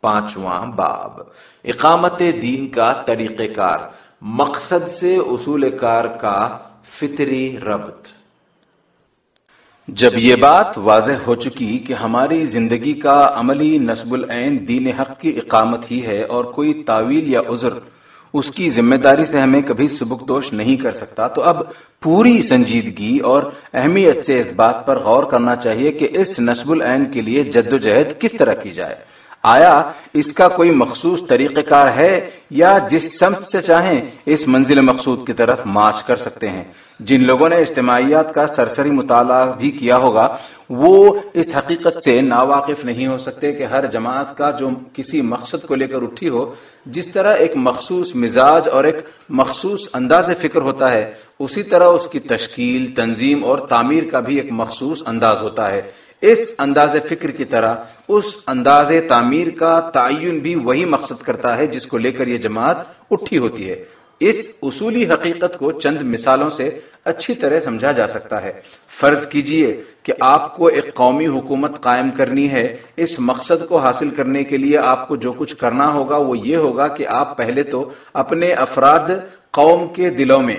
پانچواں باب۔ اقامت دین کا طریقہ کار، مقصد سے اصول کار کا فطری ربط۔ جب یہ بات واضح ہو چکی کہ ہماری زندگی کا عملی نصب العین دین حق کی اقامت ہی ہے اور کوئی تعویل یا عذر اس کی ذمہ داری سے ہمیں کبھی سبک دوش نہیں کر سکتا، تو اب پوری سنجیدگی اور اہمیت سے اس بات پر غور کرنا چاہیے کہ اس نصب العین کے لیے جد و جہد کس طرح کی جائے۔ آیا اس کا کوئی مخصوص طریقہ کار ہے یا جس سمت سے چاہیں اس منزل مقصود کی طرف مارچ کر سکتے ہیں؟ جن لوگوں نے اجتماعیات کا سرسری مطالعہ بھی کیا ہوگا، وہ اس حقیقت سے ناواقف نہیں ہو سکتے کہ ہر جماعت کا جو کسی مقصد کو لے کر اٹھی ہو، جس طرح ایک مخصوص مزاج اور ایک مخصوص انداز فکر ہوتا ہے، اسی طرح اس کی تشکیل، تنظیم اور تعمیر کا بھی ایک مخصوص انداز ہوتا ہے۔ اس انداز فکر کی طرح اس انداز تعمیر کا تعین بھی وہی مقصد کرتا ہے جس کو لے کر یہ جماعت اٹھی ہوتی ہے۔ اس اصولی حقیقت کو چند مثالوں سے اچھی طرح سمجھا جا سکتا ہے۔ فرض کیجیے کہ آپ کو ایک قومی حکومت قائم کرنی ہے۔ اس مقصد کو حاصل کرنے کے لیے آپ کو جو کچھ کرنا ہوگا وہ یہ ہوگا کہ آپ پہلے تو اپنے افراد قوم کے دلوں میں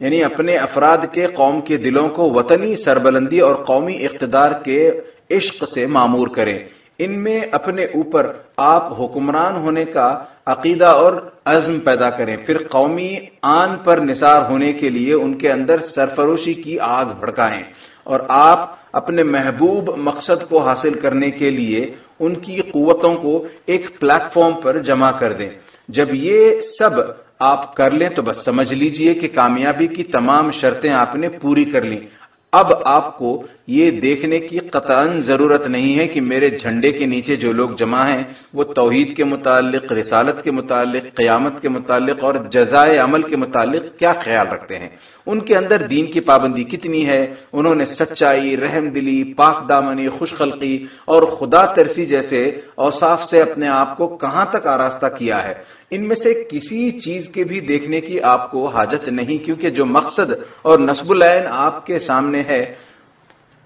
یعنی اپنے افراد کے قوم کے دلوں کو وطنی سربلندی اور قومی اقتدار کے عشق سے معمور کریں۔ ان میں اپنے اوپر آپ حکمران ہونے کا عقیدہ اور عزم پیدا کریں۔ پھر قومی آن پر نثار ہونے کے لیے ان کے اندر سرفروشی کی آگ بھڑکائیں اور آپ اپنے محبوب مقصد کو حاصل کرنے کے لیے ان کی قوتوں کو ایک پلیٹ فارم پر جمع کر دیں۔ جب یہ سب آپ کر لیں تو بس سمجھ لیجیے کہ کامیابی کی تمام شرطیں آپ نے پوری کر لی اب آپ کو یہ دیکھنے کی قطع ضرورت نہیں ہے کہ میرے جھنڈے کے نیچے جو لوگ جمع ہیں، وہ توحید کے متعلق، رسالت کے متعلق، قیامت کے متعلق اور جزائے عمل کے متعلق کیا خیال رکھتے ہیں؟ ان کے اندر دین کی پابندی کتنی ہے؟ انہوں نے سچائی، رحم دلی، پاک دامنی، خوش خلقی اور خدا ترسی جیسے اوصاف سے اپنے آپ کو کہاں تک آراستہ کیا ہے؟ ان میں سے کسی چیز کے بھی دیکھنے کی آپ کو حاجت نہیں، کیونکہ جو مقصد اور نصب العین آپ کے سامنے ہے،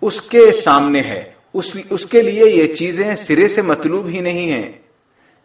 اس کے سامنے ہے۔ اس اس کے لیے یہ چیزیں سرے سے مطلوب ہی نہیں ہیں،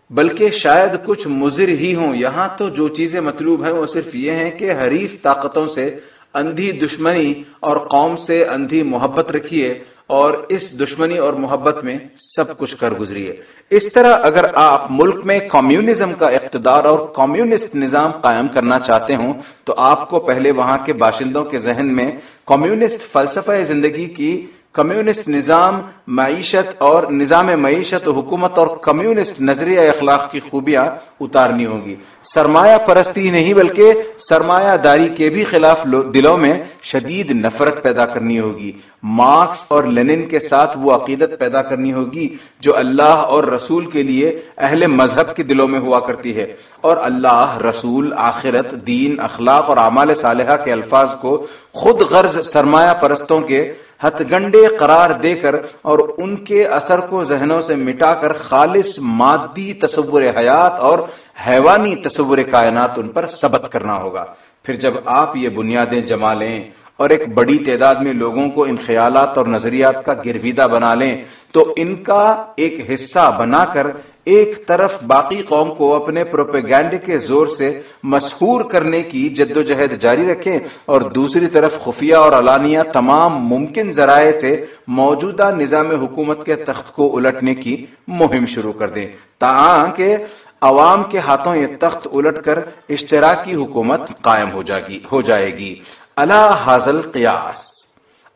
بلکہ شاید کچھ مضر ہی ہوں۔ یہاں تو جو چیزیں مطلوب ہیں، وہ صرف یہ ہیں کہ حریف طاقتوں سے، اندھی دشمنی اور قوم سے اندھی محبت رکھیے۔ اور اس دشمنی اور محبت میں سب کچھ کر گزریے اس طرح اگر آپ ملک میں کمیونزم کا اقتدار اور کمیونسٹ نظام قائم کرنا چاہتے ہوں، تو آپ کو پہلے وہاں کے باشندوں کے ذہن میں کمیونسٹ فلسفہ زندگی کی کمیونسٹ نظام، معیشت اور نظام معیشت و حکومت اور کمیونسٹ نظریہ اخلاق کی خوبیاں اتارنی ہوگی۔ سرمایہ پرستی نہیں بلکہ سرمایہ داری کے بھی خلاف دلوں میں شدید نفرت پیدا کرنی ہوگی۔ مارکس اور لینن کے ساتھ وہ عقیدت پیدا کرنی ہوگی جو اللہ اور رسول کے لیے اہل مذہب کے دلوں میں ہوا کرتی ہے۔ اور اللہ، رسول، آخرت، دین، اخلاق اور اعمال صالحہ کے الفاظ کو خود غرض سرمایہ پرستوں کے ہتھ گنڈے قرار دے کر اور ان کے اثر کو ذہنوں سے مٹا کر خالص مادی تصور حیات اور حیوانی تصور کائنات ان پر ثبت کرنا ہوگا۔ پھر جب آپ یہ بنیادیں جما لیں اور ایک بڑی تعداد میں لوگوں کو ان خیالات اور نظریات کا گرویدہ بنا لیں، تو ان کا ایک حصہ بنا کر ایک طرف باقی قوم کو اپنے پروپیگینڈ کے زور سے مشہور کرنے کی جد و جہد جاری رکھیں اور دوسری طرف خفیہ اور علانیہ تمام ممکن ذرائع سے موجودہ نظام حکومت کے تخت کو الٹنے کی مہم شروع کر دیں تاکہ عوام کے ہاتھوں یہ تخت الٹ کر اشتراکی حکومت قائم ہو جائے گی۔ اللہ حاضل قیاس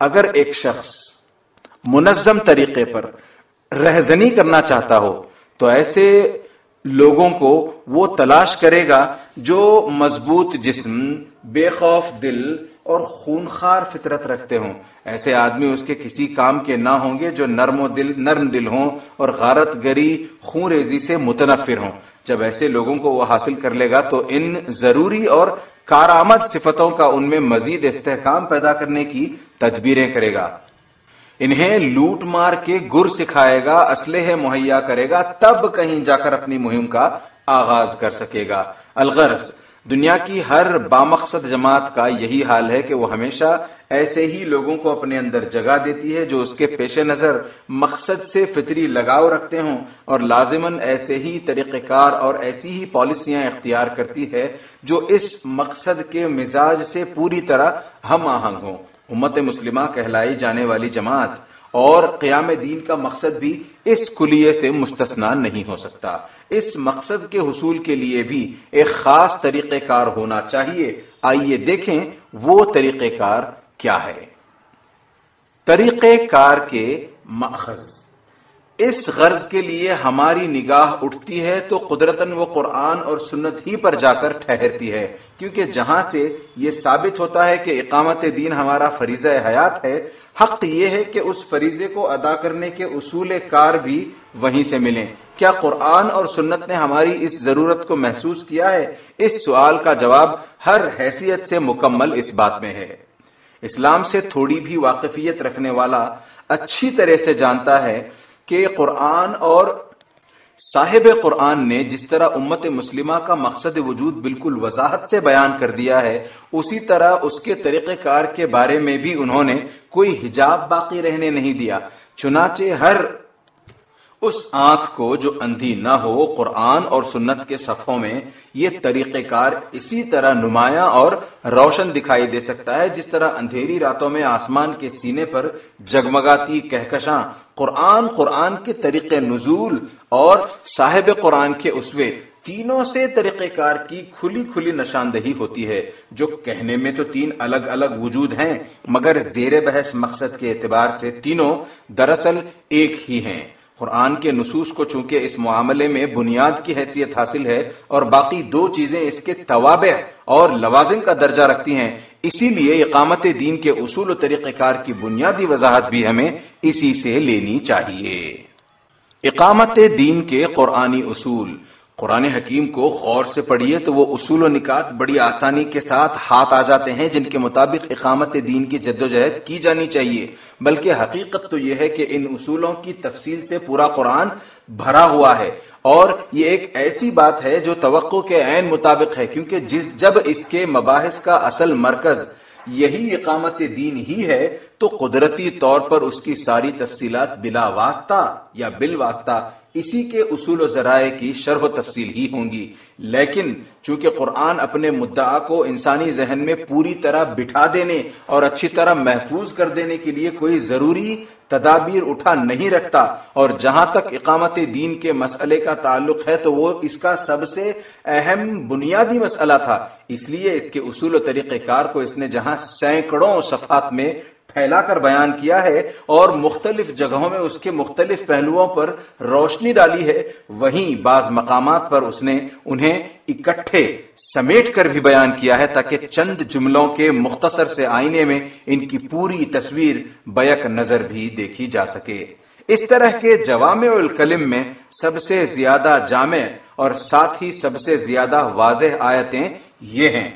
اگر ایک شخص منظم طریقے پر رہزنی کرنا چاہتا ہو تو ایسے لوگوں کو وہ تلاش کرے گا جو مضبوط جسم، بے خوف دل اور خونخار فطرت رکھتے ہوں۔ ایسے آدمی اس کے کسی کام کے نہ ہوں گے جو نرم و دل، نرم دل ہوں اور غارت گری، خون ریزی سے متنفر ہوں۔ جب ایسے لوگوں کو وہ حاصل کر لے گا تو ان ضروری اور کارآمد صفتوں کا ان میں مزید استحکام پیدا کرنے کی تدبیریں کرے گا۔ انہیں لوٹ مار کے گر سکھائے گا، اسلحے مہیا کرے گا، تب کہیں جا کر اپنی مہم کا آغاز کر سکے گا۔ الغرض، دنیا کی ہر بامقصد جماعت کا یہی حال ہے کہ وہ ہمیشہ ایسے ہی لوگوں کو اپنے اندر جگہ دیتی ہے جو اس کے پیش نظر، مقصد سے فطری لگاؤ رکھتے ہوں اور لازمن ایسے ہی طریقہ کار اور ایسی ہی پالیسیاں اختیار کرتی ہے جو اس مقصد کے مزاج سے پوری طرح ہم آہنگ ہوں۔ امت مسلمہ کہلائی جانے والی جماعت اور قیام دین کا مقصد بھی اس کلیے سے مستثنا نہیں ہو سکتا۔ اس مقصد کے حصول کے لیے بھی ایک خاص طریقہ کار ہونا چاہیے۔ آئیے دیکھیں وہ طریقہ کار کیا ہے۔ طریقہ کار کے ماخذ اس غرض کے لیے ہماری نگاہ اٹھتی ہے تو قدرتن وہ قرآن اور سنت ہی پر جا کر ٹھہرتی ہے۔ کیونکہ جہاں سے یہ ثابت ہوتا ہے کہ اقامت دین ہمارا فریضہ حیات ہے، حق یہ ہے کہ اس فریضے کو ادا کرنے کے اصول کار بھی وہیں سے ملیں۔ کیا قرآن اور سنت نے ہماری اس ضرورت کو محسوس کیا ہے؟ اس سوال کا جواب ہر حیثیت سے مکمل اس بات میں ہے۔ اسلام سے تھوڑی بھی واقفیت رکھنے والا اچھی طرح سے جانتا ہے کہ قرآن اور صاحب قرآن نے جس طرح امت مسلمہ کا مقصد وجود بالکل وضاحت سے بیان کر دیا ہے، اسی طرح اس کے طریقہ کار کے بارے میں بھی انہوں نے کوئی حجاب باقی رہنے نہیں دیا۔ چنانچہ ہر اس آنکھ کو جو اندھی نہ ہو، قرآن اور سنت کے صفوں میں یہ طریقہ کار اسی طرح نمایاں اور روشن دکھائی دے سکتا ہے، جس طرح اندھیری راتوں میں آسمان کے سینے پر جگمگاتی کہکشاں قرآن قرآن کے طریقے نزول اور صاحب قرآن کے اسوے تینوں سے طریقہ کار کی کھلی کھلی نشاندہی ہوتی ہے، جو کہنے میں تو تین الگ الگ وجود ہیں، مگر زیر بحث مقصد کے اعتبار سے تینوں دراصل ایک ہی ہیں۔ قرآن کے نصوص کو چونکہ اس معاملے میں بنیاد کی حیثیت حاصل ہے اور باقی دو چیزیں اس کے توابع اور لوازم کا درجہ رکھتی ہیں، اسی لیے اقامت دین کے اصول و طریقہ کار کی بنیادی وضاحت بھی ہمیں اسی سے لینی چاہیے۔ اقامت دین کے قرآنی اصول قرآن حکیم کو غور سے پڑھیے تو وہ اصول و نکات بڑی آسانی کے ساتھ ہاتھ آ جاتے ہیں، جن کے مطابق اقامت دین کی جد و جہد کی جانی چاہیے۔ بلکہ حقیقت تو یہ ہے کہ ان اصولوں کی تفصیل سے پورا قرآن بھرا ہوا ہے۔ اور یہ ایک ایسی بات ہے جو توقع کے عین مطابق ہے، کیونکہ جس جب اس کے مباحث کا اصل مرکز یہی اقامت دین ہی ہے، تو قدرتی طور پر اس کی ساری تفصیلات بلا واسطہ یا بل واسطہ اسی کے اصول و ذرائع کی شرح و تفصیل ہی ہوں گی۔ لیکن چونکہ قرآن اپنے مدعا کو انسانی ذہن میں پوری طرح بٹھا دینے اور اچھی طرح محفوظ کر دینے کے لیے کوئی ضروری تدابیر اٹھا نہیں رکھتا اور جہاں تک اقامت دین کے مسئلے کا تعلق ہے تو وہ اس کا سب سے اہم بنیادی مسئلہ تھا۔ اس لیے اس کے اصول و طریقہ کار کو اس نے جہاں سینکڑوں صفحات میں پھیلا کر بیان کیا ہے اور مختلف جگہوں میں اس کے مختلف پہلوؤں پر روشنی ڈالی ہے، وہیں بعض مقامات پر اس نے انہیں اکٹھے سمیٹ کر بھی بیان کیا ہے تاکہ چند جملوں کے مختصر سے آئینے میں ان کی پوری تصویر بیک نظر بھی دیکھی جا سکے۔ اس طرح کے جوام الکلم میں سب سے زیادہ جامع اور ساتھ ہی سب سے زیادہ واضح آیتیں یہ ہیں۔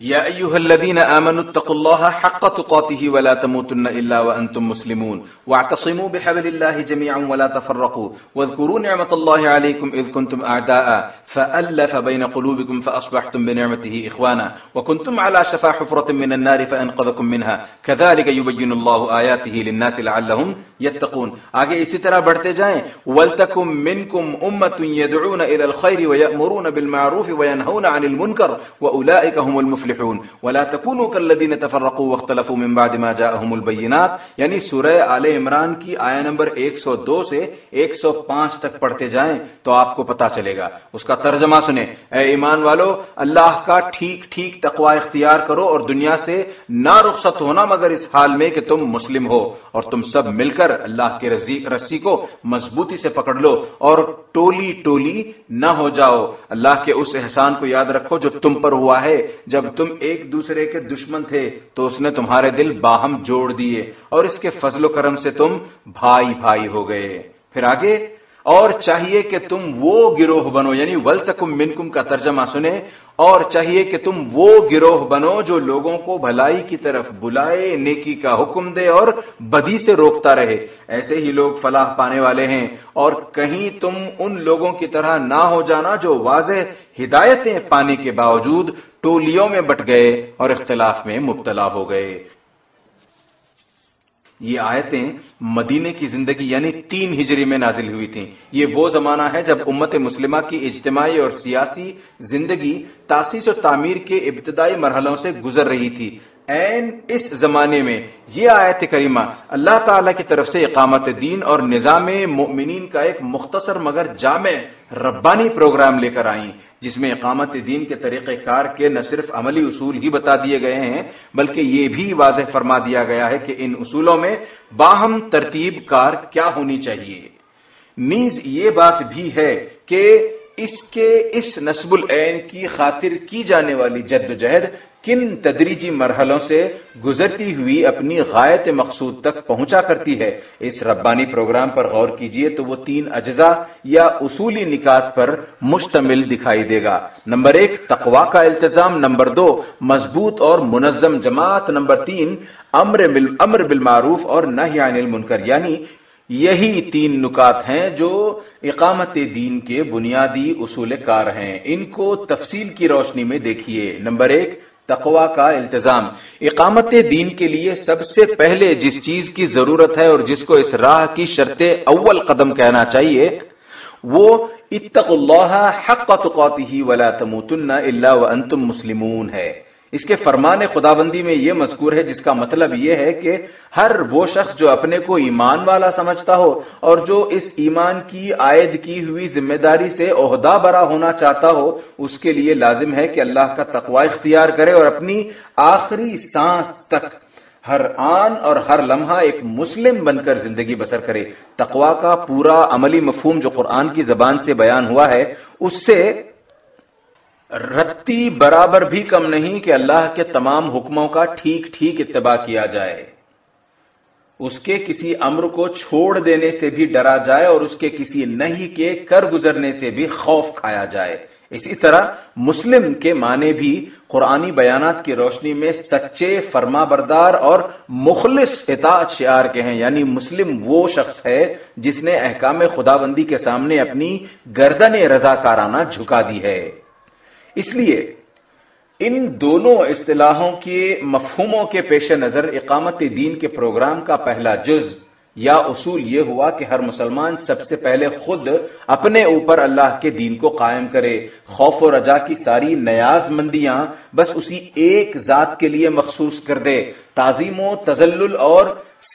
يا أيها الذين آمنوا اتقوا الله حق تقاته ولا تموتن إلا وأنتم مسلمون واعتصموا بحبل الله جميعا ولا تفرقوا واذكروا نعمة الله عليكم إذ كنتم أعداء فألف بين قلوبكم فأصبحتم بنعمته إخوانا وكنتم على شفا حفرة من النار فأنقذكم منها كذلك يبين الله آياته للناس لعلهم يتقون آگے اسی طرح بڑھتے جائیں وَلْتَكُمْ مِنْكُمْ أُمَّةٌ يَدْعُونَ إِلَى الْخَيْرِ وَيَأْمُرُونَ بِالْمَعْرُوفِ وَيَنْهَوْنَ عَنِ الْمُنْكَرِ وَأُولَئِكَ هُمُ الْمُفْلِحُونَ المفلحون ولا تكونوا كالذين تفرقوا واختلفوا من بعد ما جاءهم البينات. یعنی سورہ آل عمران کی آیا نمبر 102 سے 105 تک پڑھتے جائیں تو آپ کو پتا چلے گا۔ اس کا ترجمہ سنیں۔ اے ایمان والو، اللہ کا ٹھیک ٹھیک تقوی اختیار کرو اور دنیا سے نہ رخصت ہونا مگر اس حال میں کہ تم مسلم ہو اور تم سب مل کر اللہ کے رسی کو مضبوطی سے پکڑ لو اور ٹولی ٹولی نہ ہو جاؤ۔ اللہ کے اس احسان کو یاد رکھو جو تم پر ہوا ہے۔ جب تم ایک دوسرے کے دشمن تھے تو اس نے تمہارے دل باہم جوڑ دیے اور اس کے فضل و کرم سے تم بھائی بھائی ہو گئے۔ پھر آگے، اور چاہیے کہ تم وہ گروہ بنو یعنی ول تکم منکم کا ترجمہ سنیں، اور چاہیے کہ تم وہ گروہ بنو جو لوگوں کو بھلائی کی طرف بلائے، نیکی کا حکم دے اور بدی سے روکتا رہے۔ ایسے ہی لوگ فلاح پانے والے ہیں، اور کہیں تم ان لوگوں کی طرح نہ ہو جانا جو واضح ہدایتیں پانے کے باوجود ٹولیوں میں بٹ گئے اور اختلاف میں مبتلا ہو گئے۔ یہ آیتیں مدینے کی زندگی یعنی تین ہجری میں نازل ہوئی تھیں۔ یہ وہ زمانہ ہے جب امت مسلمہ کی اجتماعی اور سیاسی زندگی تاسیس و تعمیر کے ابتدائی مرحلوں سے گزر رہی تھی۔ این اس زمانے میں یہ آیت کریمہ اللہ تعالی کی طرف سے اقامت دین اور نظام مؤمنین کا ایک مختصر مگر جامع ربانی پروگرام لے کر آئیں۔ جس میں اقامت دین کے طریقہ کار کے نہ صرف عملی اصول ہی بتا دیے گئے ہیں، بلکہ یہ بھی واضح فرما دیا گیا ہے کہ ان اصولوں میں باہم ترتیب کار کیا ہونی چاہیے۔ نیز یہ بات بھی ہے کہ اس کے اس نصب العین کی خاطر کی جانے والی جد و جہد کن تدریجی مرحلوں سے گزرتی ہوئی اپنی غائط مقصود تک پہنچا کرتی ہے؟ اس ربانی پروگرام پر غور کیجیے تو وہ تین اجزاء یا اصولی نکات پر مشتمل دکھائی دے گا۔ نمبر ایک تقوا کا التظام نمبر دو، مضبوط اور منظم جماعت۔ نمبر تین، امر بالمعروف اور نہ المنکر یعنی یہی تین نکات ہیں جو اقامت دین کے بنیادی اصول کار ہیں۔ ان کو تفصیل کی روشنی میں دیکھیے۔ نمبر ایک تقوا کا التظام اقامت دین کے لیے سب سے پہلے جس چیز کی ضرورت ہے اور جس کو اس راہ کی شرط اول قدم کہنا چاہیے، وہ اتق اللہ حق تقاته ولا تموتن الا وانتم مسلمون ہے۔ اس کے فرمان خدا بندی میں یہ مذکور ہے، جس کا مطلب یہ ہے کہ ہر وہ شخص جو اپنے کو ایمان والا سمجھتا ہو اور جو اس ایمان کی عائد کی ہوئی ذمہ داری سے عہدہ برا ہونا چاہتا ہو، اس کے لیے لازم ہے کہ اللہ کا تقوا اختیار کرے اور اپنی آخری سانس تک ہر آن اور ہر لمحہ ایک مسلم بن کر زندگی بسر کرے۔ تقوا کا پورا عملی مفہوم جو قرآن کی زبان سے بیان ہوا ہے، اس سے رتی برابر بھی کم نہیں کہ اللہ کے تمام حکموں کا ٹھیک ٹھیک اتباع کیا جائے۔ اس کے کسی امر کو چھوڑ دینے سے بھی ڈرا جائے اور اس کے کسی نہیں کے کر گزرنے سے بھی خوف کھایا جائے۔ اسی طرح مسلم کے معنی بھی قرآنی بیانات کی روشنی میں سچے فرما بردار اور مخلص اطاعت شعار کے ہیں۔ یعنی مسلم وہ شخص ہے جس نے احکام خدا بندی کے سامنے اپنی گردن رضا کارانہ جھکا دی ہے۔ اس لیے ان دونوں اصطلاحوں کے مفہوموں کے پیش نظر اقامت دین کے پروگرام کا پہلا جز یا اصول یہ ہوا کہ ہر مسلمان سب سے پہلے خود اپنے اوپر اللہ کے دین کو قائم کرے، خوف و رجا کی ساری نیاز مندیاں بس اسی ایک ذات کے لیے مخصوص کر دے، تعظیم و تزل اور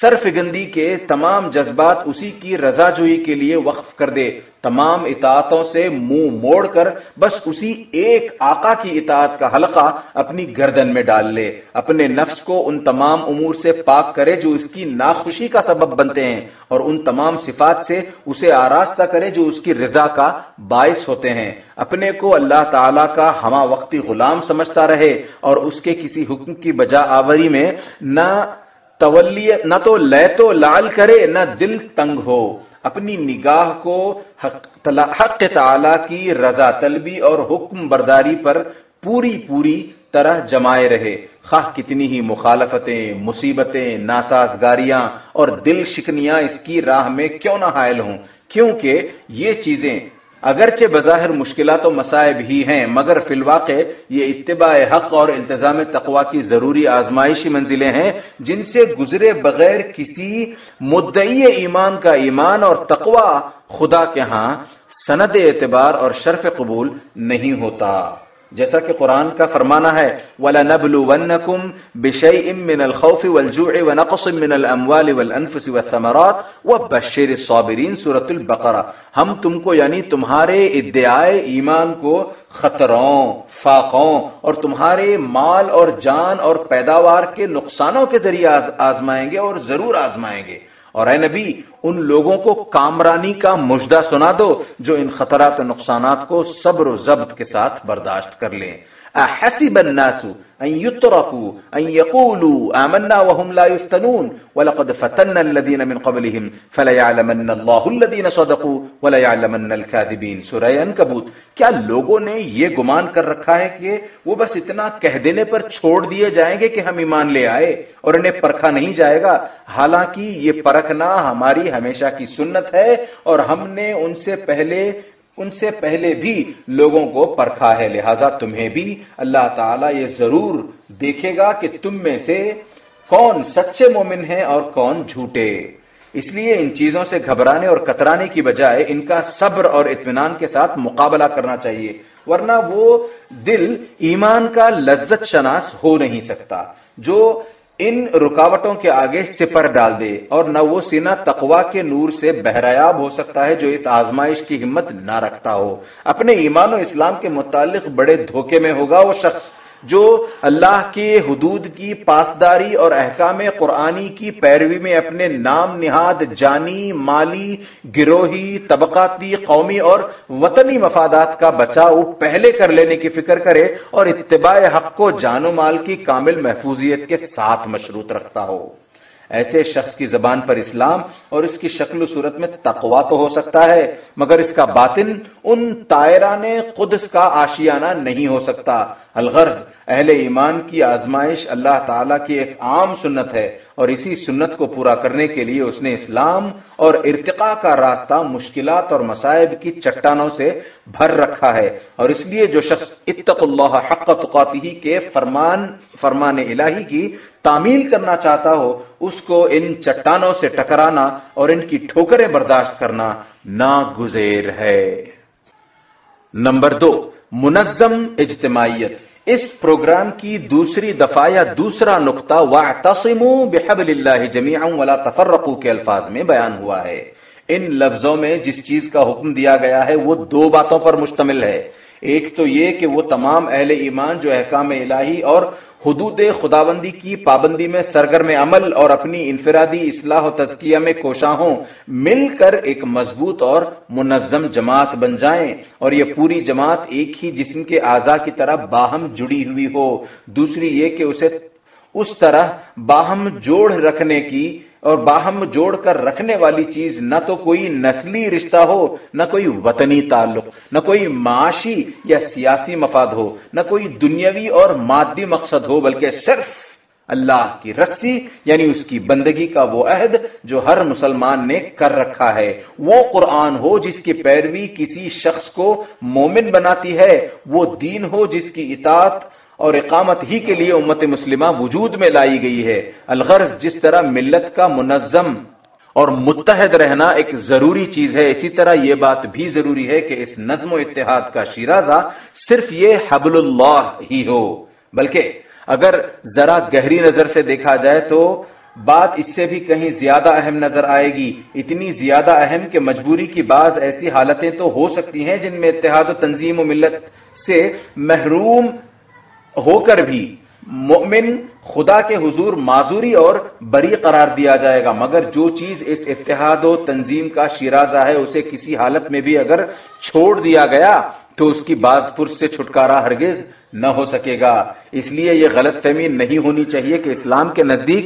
سرف گندی کے تمام جذبات اسی کی رضا جوئی کے لیے وقف کر دے۔ تمام اطاعتوں سے منہ موڑ کر بس اسی ایک آقا کی اطاعت کا حلقہ اپنی گردن میں ڈال لے۔ اپنے نفس کو ان تمام امور سے پاک کرے جو اس کی ناخوشی کا سبب بنتے ہیں، اور ان تمام صفات سے اسے آراستہ کرے جو اس کی رضا کا باعث ہوتے ہیں۔ اپنے کو اللہ تعالی کا ہما وقتی غلام سمجھتا رہے، اور اس کے کسی حکم کی بجا آوری میں نہ تولی نہ تو لے تو لال کرے، نہ دل تنگ ہو۔ اپنی نگاہ کو حق تعالی کی رضا، طلبی اور حکم برداری پر پوری پوری طرح جمائے رہے۔ خواہ کتنی ہی مخالفتیں، مصیبتیں، ناسازگاریاں اور دل شکنیاں اس کی راہ میں کیوں نہ حائل ہوں۔ کیونکہ یہ چیزیں اگرچہ بظاہر مشکلات و مصائب ہی ہیں، مگر فی الواقع یہ اتباع حق اور التظام تقوا کی ضروری آزمائشی منزلیں ہیں، جن سے گزرے بغیر کسی مدعی ایمان کا ایمان اور تقوا خدا کے ہاں سند اعتبار اور شرف قبول نہیں ہوتا۔ جیسا کہ قرآن کا فرمانا ہے، وَلَنَبْلُوَنَّكُمْ بِشَيْءٍ مِّنَ الْخَوْفِ وَالْجُوعِ وَنَقْصٍ مِّنَ الْأَمْوَالِ وَالْأَنفُسِ وَالثَّمَرَاتِ وَبَشِّرِ الصَّابِرِينَ سورة البقرہ ہم تم کو یعنی تمہارے ادعائے ایمان کو خطروں، فاقوں اور تمہارے مال اور جان اور پیداوار کے نقصانوں کے ذریعے آزمائیں گے اور ضرور آزمائیں گے۔ اور اے نبی، ان لوگوں کو کامرانی کا مجدہ سنا دو جو ان خطرات و نقصانات کو صبر و ضبط کے ساتھ برداشت کر لیں۔ احسب الناس ان يتركوا ان يقولوا آمنا وهم لا يفتنون. ولقد فتنا الذين من قبلهم فلا يعلمن الله الذين صدقوا ولا يعلمن الكاذبين. سورہ عنکبوت. کیا لوگوں نے یہ گمان کر رکھا ہے کہ وہ بس اتنا کہہ دینے پر چھوڑ دیے جائیں گے کہ ہم ایمان لے آئے اور انہیں پرکھا نہیں جائے گا؟ حالانکہ یہ پرکھنا ہماری ہمیشہ کی سنت ہے اور ہم نے ان سے پہلے ان سے پہلے بھی لوگوں کو پرکھا ہے۔ لہذا تمہیں بھی اللہ تعالیٰ یہ ضرور دیکھے گا کہ تم میں سے کون سچے مومن ہیں اور کون جھوٹے۔ اس لیے ان چیزوں سے گھبرانے اور کترانے کی بجائے ان کا صبر اور اطمینان کے ساتھ مقابلہ کرنا چاہیے، ورنہ وہ دل ایمان کا لذت شناس ہو نہیں سکتا۔ جو ان رکاوٹوں کے آگے سپر ڈال دے اور نہ وہ سینا تقوا کے نور سے بہریاب ہو سکتا ہے جو اس آزمائش کی ہمت نہ رکھتا ہو۔ اپنے ایمان و اسلام کے متعلق بڑے دھوکے میں ہوگا وہ شخص جو اللہ کے حدود کی پاسداری اور احکام قرآنی کی پیروی میں اپنے نام نہاد جانی، مالی، گروہی، طبقاتی، قومی اور وطنی مفادات کا بچاؤ پہلے کر لینے کی فکر کرے اور اتباع حق کو جان و مال کی کامل محفوظیت کے ساتھ مشروط رکھتا ہو۔ ایسے شخص کی زبان پر اسلام اور اس کی شکل و صورت میں تقوا تو ہو سکتا ہے، مگر اس کا باطن ان تائران قدس کا آشیانہ نہیں ہو سکتا۔ الغرض، اہل ایمان کی آزمائش اللہ تعالیٰ کی ایک عام سنت ہے اور اسی سنت کو پورا کرنے کے لیے اس نے اسلام اور ارتقاء کا راستہ، مشکلات اور مسائب کی چٹانوں سے بھر رکھا ہے۔ اور اس لیے جو شخص اتق اللہ حق تقاتی کے فرمان فرمان الہی کی تعمیل کرنا چاہتا ہو، اس کو ان چٹانوں سے ٹکرانا اور ان کی ٹھوکریں برداشت کرنا ناگزیر ہے۔ نمبر دو، منظم اجتماعیت۔ اس پروگرام کی دوسری دفعہ یا دوسرا نقطہ بحبل اللہ جمیعا ولا تفرقو کے الفاظ میں بیان ہوا ہے۔ ان لفظوں میں جس چیز کا حکم دیا گیا ہے، وہ دو باتوں پر مشتمل ہے۔ ایک تو یہ کہ وہ تمام اہل ایمان جو احکام الہی اور حدود خداوندی کی پابندی میں سرگرم عمل اور اپنی انفرادی اصلاح و تزکیہ میں کوشاں ہوں، مل کر ایک مضبوط اور منظم جماعت بن جائیں اور یہ پوری جماعت ایک ہی جسم کے اعضاء کی طرح باہم جڑی ہوئی ہو۔ دوسری یہ کہ اسے اس طرح باہم جوڑ رکھنے کی اور باہم جوڑ کر رکھنے والی چیز، نہ تو کوئی نسلی رشتہ ہو، نہ کوئی وطنی تعلق، نہ کوئی معاشی یا سیاسی مفاد ہو، نہ کوئی دنیاوی اور مادی مقصد ہو، بلکہ صرف اللہ کی رسی یعنی اس کی بندگی کا وہ عہد جو ہر مسلمان نے کر رکھا ہے۔ وہ قرآن ہو جس کی پیروی کسی شخص کو مومن بناتی ہے، وہ دین ہو جس کی اطاعت اور اقامت ہی کے لیے امت مسلمہ وجود میں لائی گئی ہے۔ الغرض جس طرح ملت کا منظم اور متحد رہنا ایک ضروری چیز ہے، اسی طرح یہ بات بھی ضروری ہے کہ اس نظم و اتحاد کا شیرازہ صرف یہ حبل اللہ ہی ہو۔ بلکہ اگر ذرا گہری نظر سے دیکھا جائے تو بات اس سے بھی کہیں زیادہ اہم نظر آئے گی۔ اتنی زیادہ اہم کہ مجبوری کی بعض ایسی حالتیں تو ہو سکتی ہیں جن میں اتحاد و تنظیم و ملت سے محروم ہو کر بھی مؤمن خدا کے حضور معذوری اور بری قرار دیا جائے گا۔ مگر جو چیز اس اتحاد و تنظیم کا شیرازہ ہے، اسے کسی حالت میں بھی اگر چھوڑ دیا گیا، تو اس کی بعض پرس سے چھٹکارا ہرگز نہ ہو سکے گا۔ اس لیے یہ غلط فہمی نہیں ہونی چاہیے کہ اسلام کے نزدیک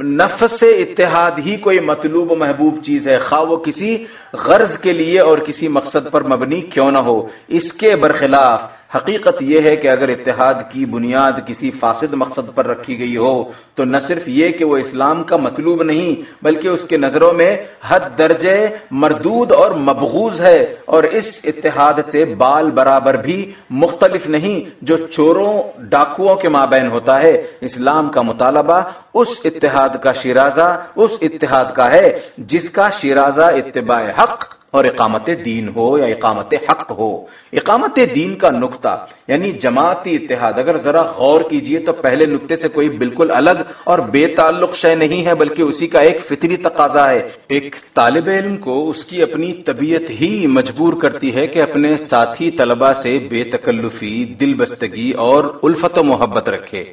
نفس سے اتحاد ہی کوئی مطلوب و محبوب چیز ہے۔ خواہ وہ کسی غرض کے لیے اور کسی مقصد پر مبنی کیوں نہ ہو۔ اس کے برخلاف حقیقت یہ ہے کہ اگر اتحاد کی بنیاد کسی فاسد مقصد پر رکھی گئی ہو، تو نہ صرف یہ کہ وہ اسلام کا مطلوب نہیں، بلکہ اس کے نظروں میں حد درجے مردود اور مبغوز ہے، اور اس اتحاد سے بال برابر بھی مختلف نہیں، جو چوروں، ڈاکوؤں کے مابین ہوتا ہے۔ اسلام کا مطالبہ اس اتحاد کا شیرازہ اس اتحاد کا ہے جس کا شیرازہ اتباع حق اور اقامت دین ہو یا اقامت حق ہو۔ اقامت دین کا نقطہ یعنی جماعتی اتحاد، اگر ذرا غور کیجیے تو پہلے نقطے سے کوئی بالکل الگ اور بے تعلق شے نہیں ہے، بلکہ اسی کا ایک فطری تقاضا ہے۔ ایک طالب علم کو اس کی اپنی طبیعت ہی مجبور کرتی ہے کہ اپنے ساتھی طلبہ سے بے تکلفی دل بستگی اور الفت و محبت رکھے۔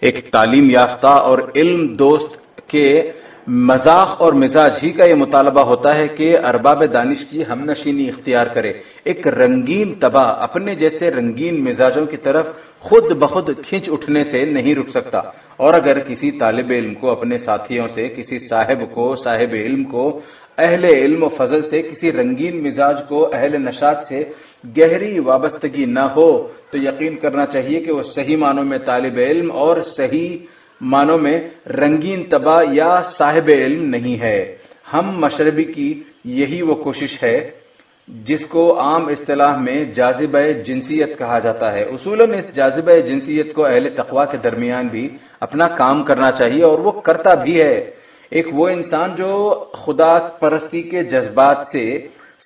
ایک تعلیم یافتہ اور علم دوست کے مذاق اور مزاج ہی کا یہ مطالبہ ہوتا ہے کہ ارباب دانش کی ہم نشینی اختیار کرے۔ ایک رنگین تباہ اپنے جیسے رنگین مزاجوں کی طرف خود بخود کھینچ اٹھنے سے نہیں رک سکتا۔ اور اگر کسی طالب علم کو اپنے ساتھیوں سے، کسی صاحب کو، صاحب علم کو، اہل علم و فضل سے، کسی رنگین مزاج کو، اہل نشات سے گہری وابستگی نہ ہو تو یقین کرنا چاہیے کہ وہ صحیح معنوں میں طالب علم اور صحیح معنوں میں رنگین تباہ یا صاحب علم نہیں ہے۔ ہم مشربی کی یہی وہ کوشش ہے جس کو عام اصطلاح میں جازب جنسیت کہا جاتا ہے۔ اصولاً اس جازب جنسیت کو اہل تقوا کے درمیان بھی اپنا کام کرنا چاہیے اور وہ کرتا بھی ہے۔ ایک وہ انسان جو خدا پرستی کے جذبات سے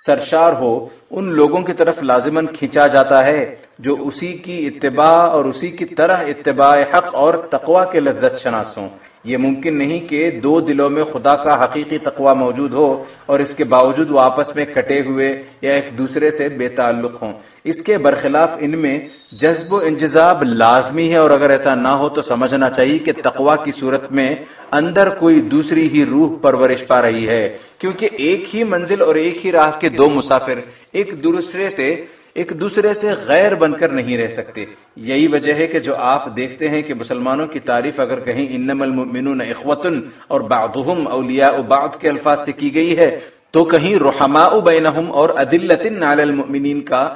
سرشار ہو، ان لوگوں کی طرف لازمن کھینچا جاتا ہے جو اسی کی اتباع اور اسی کی طرح اتباع حق اور تقوا کے لذت شناس ہوں۔ یہ ممکن نہیں کہ دو دلوں میں خدا کا حقیقی تقوا موجود ہو اور اس کے باوجود وہ آپس میں کٹے ہوئے یا ایک دوسرے سے بے تعلق ہوں۔ اس کے برخلاف ان میں جذب و انجذاب لازمی ہے اور اگر ایسا نہ ہو تو سمجھنا چاہیے کہ تقوا کی صورت میں اندر کوئی دوسری ہی روح پرورش پا رہی ہے۔ کیونکہ ایک ہی منزل اور ایک ہی راہ کے دو مسافر ایک دوسرے سے ایک دوسرے سے غیر بن کر نہیں رہ سکتے۔ یہی وجہ ہے کہ جو آپ دیکھتے ہیں کہ مسلمانوں کی تعریف اگر کہیں انم المؤمنون اخوتن اور بعضهم اولیاء بعض کے الفاظ سے کی گئی ہے، تو کہیں رحماء بینہم اور عدلت علی المؤمنین کا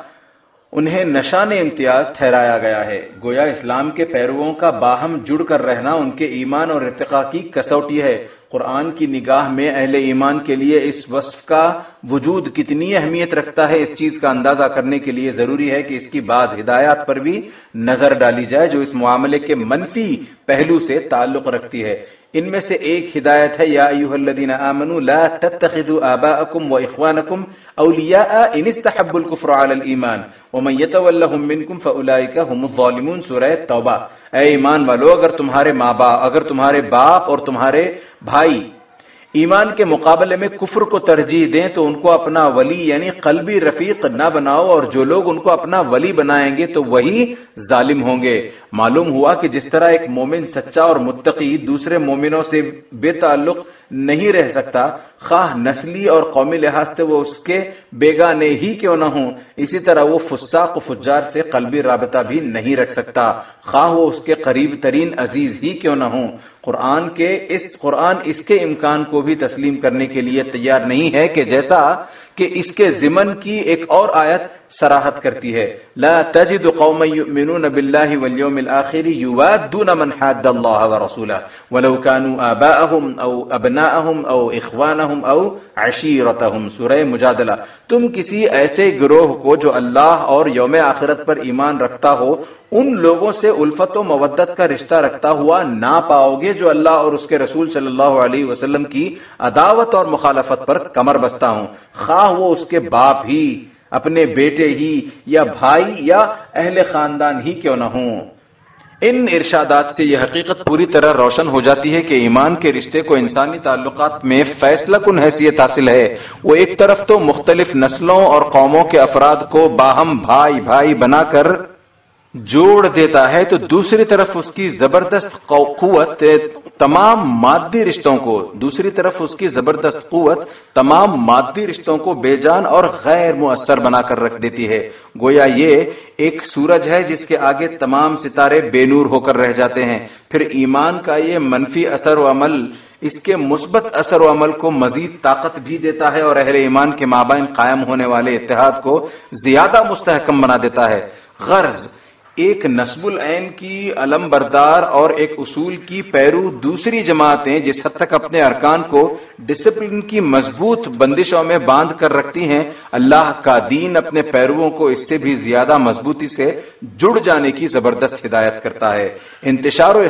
انہیں نشان امتیاز ٹھہرایا گیا ہے۔ گویا اسلام کے پیرووں کا باہم جڑ کر رہنا ان کے ایمان اور ارتقا کی کسوٹی ہے۔ قرآن کی نگاہ میں اہل ایمان کے لیے اس وصف کا وجود کتنی اہمیت رکھتا ہے، اس چیز کا اندازہ کرنے کے لیے ضروری ہے کہ اس کی بعض ہدایات پر بھی نظر ڈالی جائے، جو اس معاملے کے منفی پہلو سے تعلق رکھتی ہے۔ ان میں سے ایک ہدایت ہے، یا ایوہ الذین آمنوا لا تتخذوا آباءکم و اخوانکم اولیاء ان استحبوا الكفر علی الایمان ومن یتولہم منکم فاولائک هم الظالمون، سورہ توبہ۔ اے ایمان والو، اگر تمہارے ماں باپ، اگر تمہارے باپ اور تمہارے بھائی، ایمان کے مقابلے میں کفر کو ترجیح دیں تو ان کو اپنا ولی یعنی قلبی رفیق نہ بناؤ اور جو لوگ ان کو اپنا ولی بنائیں گے تو وہی ظالم ہوں گے۔ معلوم ہوا کہ جس طرح ایک مومن سچا اور متقی دوسرے مومنوں سے بے تعلق نہیں رہ سکتا، خواہ نسلی اور قومی لحاظ سے وہ اس کے بیگانے ہی کیوں نہ ہوں، اسی طرح وہ فساق و فجار سے قلبی رابطہ بھی نہیں رکھ سکتا، خواہ وہ اس کے قریب ترین عزیز ہی کیوں نہ ہوں۔ قرآن کے اس قرآن اس کے امکان کو بھی تسلیم کرنے کے لیے تیار نہیں ہے کہ جیسا کہ اس کے ضمن کی ایک اور آیت سراحت کرتی ہے۔ لا تجد قوم يؤمنون بالله واليوم الاخر يوادون من حاد الله ورسوله ولو كانوا آباءهم او ابناءهم او اخوانهم او عشيرتهم۔ سورہ مجادلہ۔ تم کسی ایسے گروہ کو جو اللہ اور یوم آخرت پر ایمان رکھتا ہو، ان لوگوں سے الفت و مودت کا رشتہ رکھتا ہوا نہ پاؤ گے جو اللہ اور اس کے رسول صلی اللہ علیہ وسلم کی عداوت اور مخالفت پر کمر بستا ہوں۔ خواہ وہ اس کے باپ ہی، اپنے بیٹے ہی، یا بھائی یا اہل خاندان ہی کیوں نہ ہوں۔ ان ارشادات سے یہ حقیقت پوری طرح روشن ہو جاتی ہے کہ ایمان کے رشتے کو انسانی تعلقات میں فیصلہ کن حیثیت حاصل ہے۔ وہ ایک طرف تو مختلف نسلوں اور قوموں کے افراد کو باہم بھائی بھائی بنا کر جوڑ دیتا ہے تو دوسری طرف اس کی زبردست قوت، تمام مادی رشتوں کو، دوسری طرف اس کی زبردست قوت، تمام مادی رشتوں کو بے جان اور غیر مؤثر بنا کر رکھ دیتی ہے۔ گویا یہ ایک سورج ہے جس کے آگے تمام ستارے بے نور ہو کر رہ جاتے ہیں۔ پھر ایمان کا یہ منفی اثر و عمل، اس کے مثبت اثر و عمل کو مزید طاقت بھی دیتا ہے اور اہل ایمان کے مابین قائم ہونے والے اتحاد کو زیادہ مستحکم بنا دیتا ہے۔ غرض ایک نصب العین کی علم بردار اور ایک اصول کی پیرو دوسری جماعتیں جس حد تک اپنے ارکان کو ڈسپلن کی مضبوط بندشوں میں باندھ کر رکھتی ہیں، اللہ کا دین اپنے پیرووں کو اس سے بھی زیادہ مضبوطی سے جڑ جانے کی زبردست ہدایت کرتا ہے۔ انتشار و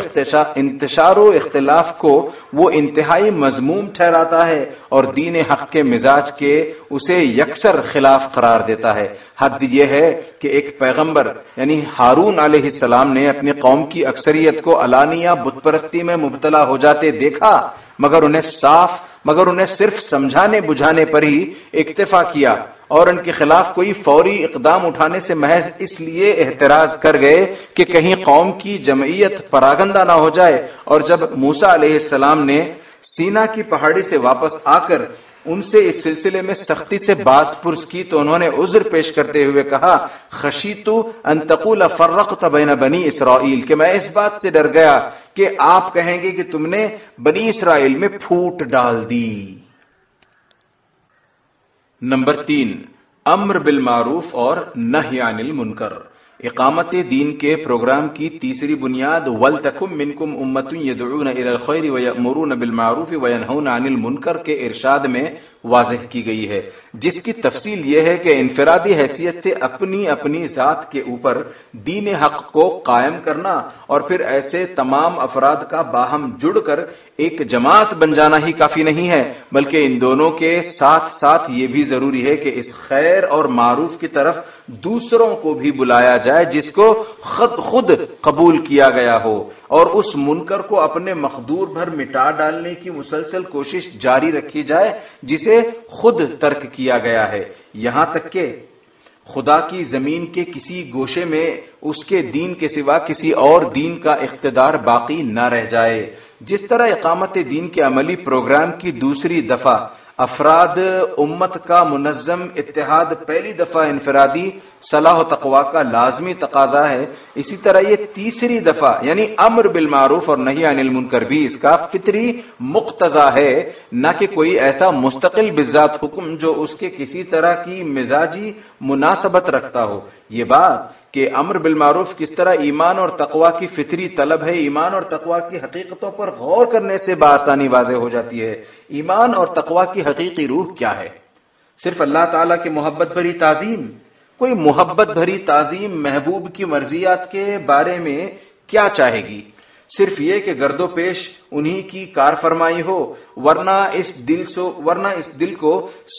انتشار و اختلاف کو وہ انتہائی مضموم ٹھہراتا ہے اور دین حق کے مزاج کے اسے یکسر خلاف قرار دیتا ہے۔ حد یہ ہے کہ ایک پیغمبر یعنی ہارون ہارون علیہ السلام نے اپنی قوم کی اکثریت کو علانیہ بت پرستی میں مبتلا ہو جاتے دیکھا، مگر انہیں صاف، مگر انہیں صرف سمجھانے، بجھانے پر ہی اکتفا کیا اور ان کے خلاف کوئی فوری اقدام اٹھانے سے محض اس لیے احتراج کر گئے کہ کہیں قوم کی جمعیت پراگندہ نہ ہو جائے۔ اور جب موسا علیہ السلام نے سینا کی پہاڑی سے واپس آ کر ان سے اس سلسلے میں سختی سے بات پرس کی تو انہوں نے عذر پیش کرتے ہوئے کہا، خشیتو انتقول فرق بین بنی اسرائیل، کہ میں اس بات سے ڈر گیا کہ آپ کہیں گے کہ تم نے بنی اسرائیل میں پھوٹ ڈال دی۔ نمبر تین، امر بالمعروف اور نہ المنکر۔ اقامت دین کے پروگرام کی تیسری بنیاد ولتکم منکم امت یدعون الى الخیر ویأمرون بالمعروف وینہون عن المنکر کے ارشاد میں واضح کی گئی ہے۔ جس کی تفصیل یہ ہے کہ انفرادی حیثیت سے اپنی اپنی ذات کے اوپر دین حق کو قائم کرنا اور پھر ایسے تمام افراد کا باہم جڑ کر ایک جماعت بن جانا ہی کافی نہیں ہے، بلکہ ان دونوں کے ساتھ ساتھ یہ بھی ضروری ہے کہ اس خیر اور معروف کی طرف دوسروں کو بھی بلایا جائے، جس کو خود خود قبول کیا گیا ہو۔ اور اس منکر کو اپنے مخدور بھر مٹا ڈالنے کی مسلسل کوشش جاری رکھی جائے، جسے خود ترک کیا گیا ہے۔ یہاں تک کہ خدا کی زمین کے کسی گوشے میں اس کے دین کے سوا کسی اور دین کا اقتدار باقی نہ رہ جائے۔ جس طرح اقامت دین کے عملی پروگرام کی دوسری دفعہ افراد امت کا منظم اتحاد پہلی دفعہ انفرادی صلاح و تقوا کا لازمی تقاضا ہے۔ اسی طرح یہ تیسری دفعہ یعنی امر بالمعروف اور نہیں عن المنکر بھی اس کا فطری مقتضا ہے۔ نہ کہ کوئی ایسا مستقل بذات حکم جو اس کے کسی طرح کی مزاجی مناسبت رکھتا ہو۔ یہ بات کہ امر بالمعروف کس طرح ایمان اور تقوا کی فطری طلب ہے، ایمان اور تقوا کی حقیقتوں پر غور کرنے سے بآسانی واضح ہو جاتی ہے۔ ایمان اور تقوا کی حقیقی روح کیا ہے؟ صرف اللہ تعالیٰ کی محبت بھری تعظیم۔ کوئی محبت بھری تعظیم محبوب کی مرضیات کے بارے میں کیا چاہے گی؟ صرف یہ کہ گرد و پیش انہی کی کار فرمائی ہو، ورنہ اس دل سو، ورنہ اس دل کو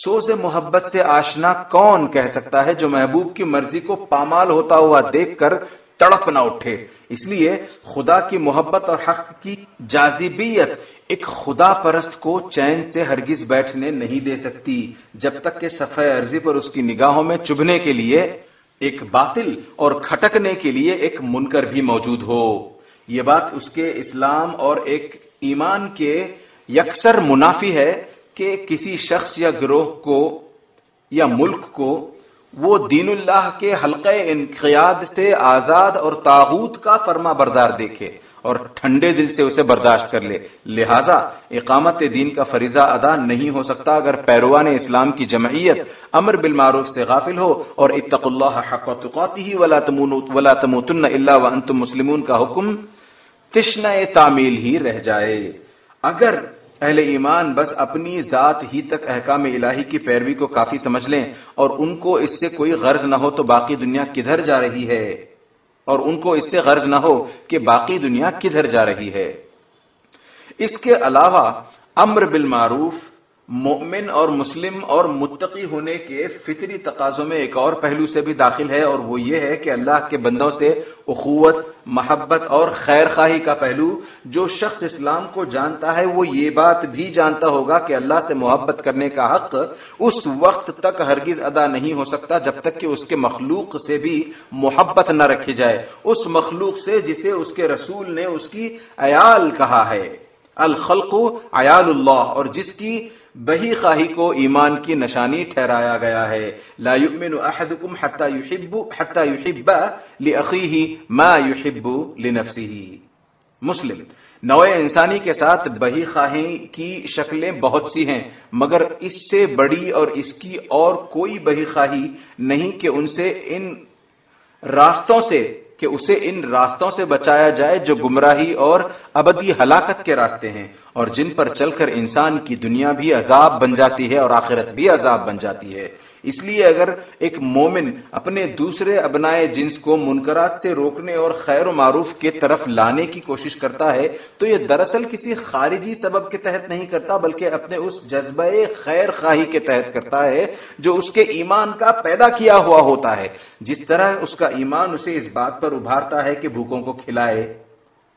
سوز محبت سے آشنا کون کہہ سکتا ہے جو محبوب کی مرضی کو پامال ہوتا ہوا دیکھ کر تڑپ نہ اٹھے۔ اس لیے خدا کی محبت اور حق کی جازبیت ایک خدا پرست کو چین سے ہرگز بیٹھنے نہیں دے سکتی۔ جب تک کہ صفحہ عرضی پر اس کی نگاہوں میں چبھنے کے لیے ایک باطل اور کھٹکنے کے لیے ایک منکر بھی موجود ہو۔ یہ بات اس کے اسلام اور ایک ایمان کے یکسر منافی ہے کہ کسی شخص یا گروہ کو یا ملک کو وہ دین اللہ کے حلقہ انقیاد سے آزاد اور تاغوت کا فرما بردار دیکھے اور ٹھنڈے دل سے اسے برداشت کر لے۔ لہذا اقامت دین کا فریضہ ادا نہیں ہو سکتا اگر پیروان اسلام کی جمعیت امر بالمعروف سے غافل ہو اور اتق اللہ حق ولا تموتن الا وانتم مسلمون کا حکم تشنا تعمیل ہی رہ جائے۔ اگر اہل ایمان بس اپنی ذات ہی تک احکام الہی کی پیروی کو کافی سمجھ لیں اور ان کو اس سے کوئی غرض نہ ہو تو باقی دنیا کدھر جا رہی ہے اور ان کو اس سے غرض نہ ہو کہ باقی دنیا کدھر جا رہی ہے۔ اس کے علاوہ امر بالمعروف، مومن اور مسلم اور متقی ہونے کے فطری تقاضوں میں ایک اور پہلو سے بھی داخل ہے اور وہ یہ ہے کہ اللہ کے بندوں سے اخوت، محبت اور خیر خواہی کا پہلو جو شخص اسلام کو جانتا ہے، وہ یہ بات بھی جانتا ہوگا کہ اللہ سے محبت کرنے کا حق اس وقت تک ہرگز ادا نہیں ہو سکتا جب تک کہ اس کے مخلوق سے بھی محبت نہ رکھی جائے۔ اس مخلوق سے جسے اس کے رسول نے اس کی عیال کہا ہے۔ الخلق عیال اللہ اور جس کی بہی خواہی کو ایمان کی نشانی ٹھہرایا گیا ہے۔ لا يؤمن احدكم حتى يحب حتى يحب لاخيه ما يحب لنفسه مسلم، نوع انسانی کے ساتھ بہی خواہی کی شکلیں بہت سی ہیں، مگر اس سے بڑی اور اس کی اور کوئی بہی خواہی نہیں کہ ان سے، ان راستوں سے کہ اسے ان راستوں سے بچایا جائے جو گمراہی اور ابدی ہلاکت کے راستے ہیں اور جن پر چل کر انسان کی دنیا بھی عذاب بن جاتی ہے اور آخرت بھی عذاب بن جاتی ہے۔ اس لیے اگر ایک مومن اپنے دوسرے ابنائے جنس کو منکرات سے روکنے اور خیر و معروف کے طرف لانے کی کوشش کرتا ہے، تو یہ دراصل کسی خارجی سبب کے تحت نہیں کرتا، بلکہ اپنے اس جذبہ خیر خواہی کے تحت کرتا ہے جو اس کے ایمان کا پیدا کیا ہوا ہوتا ہے۔ جس طرح اس کا ایمان اسے اس بات پر ابھارتا ہے کہ بھوکوں کو کھلائے۔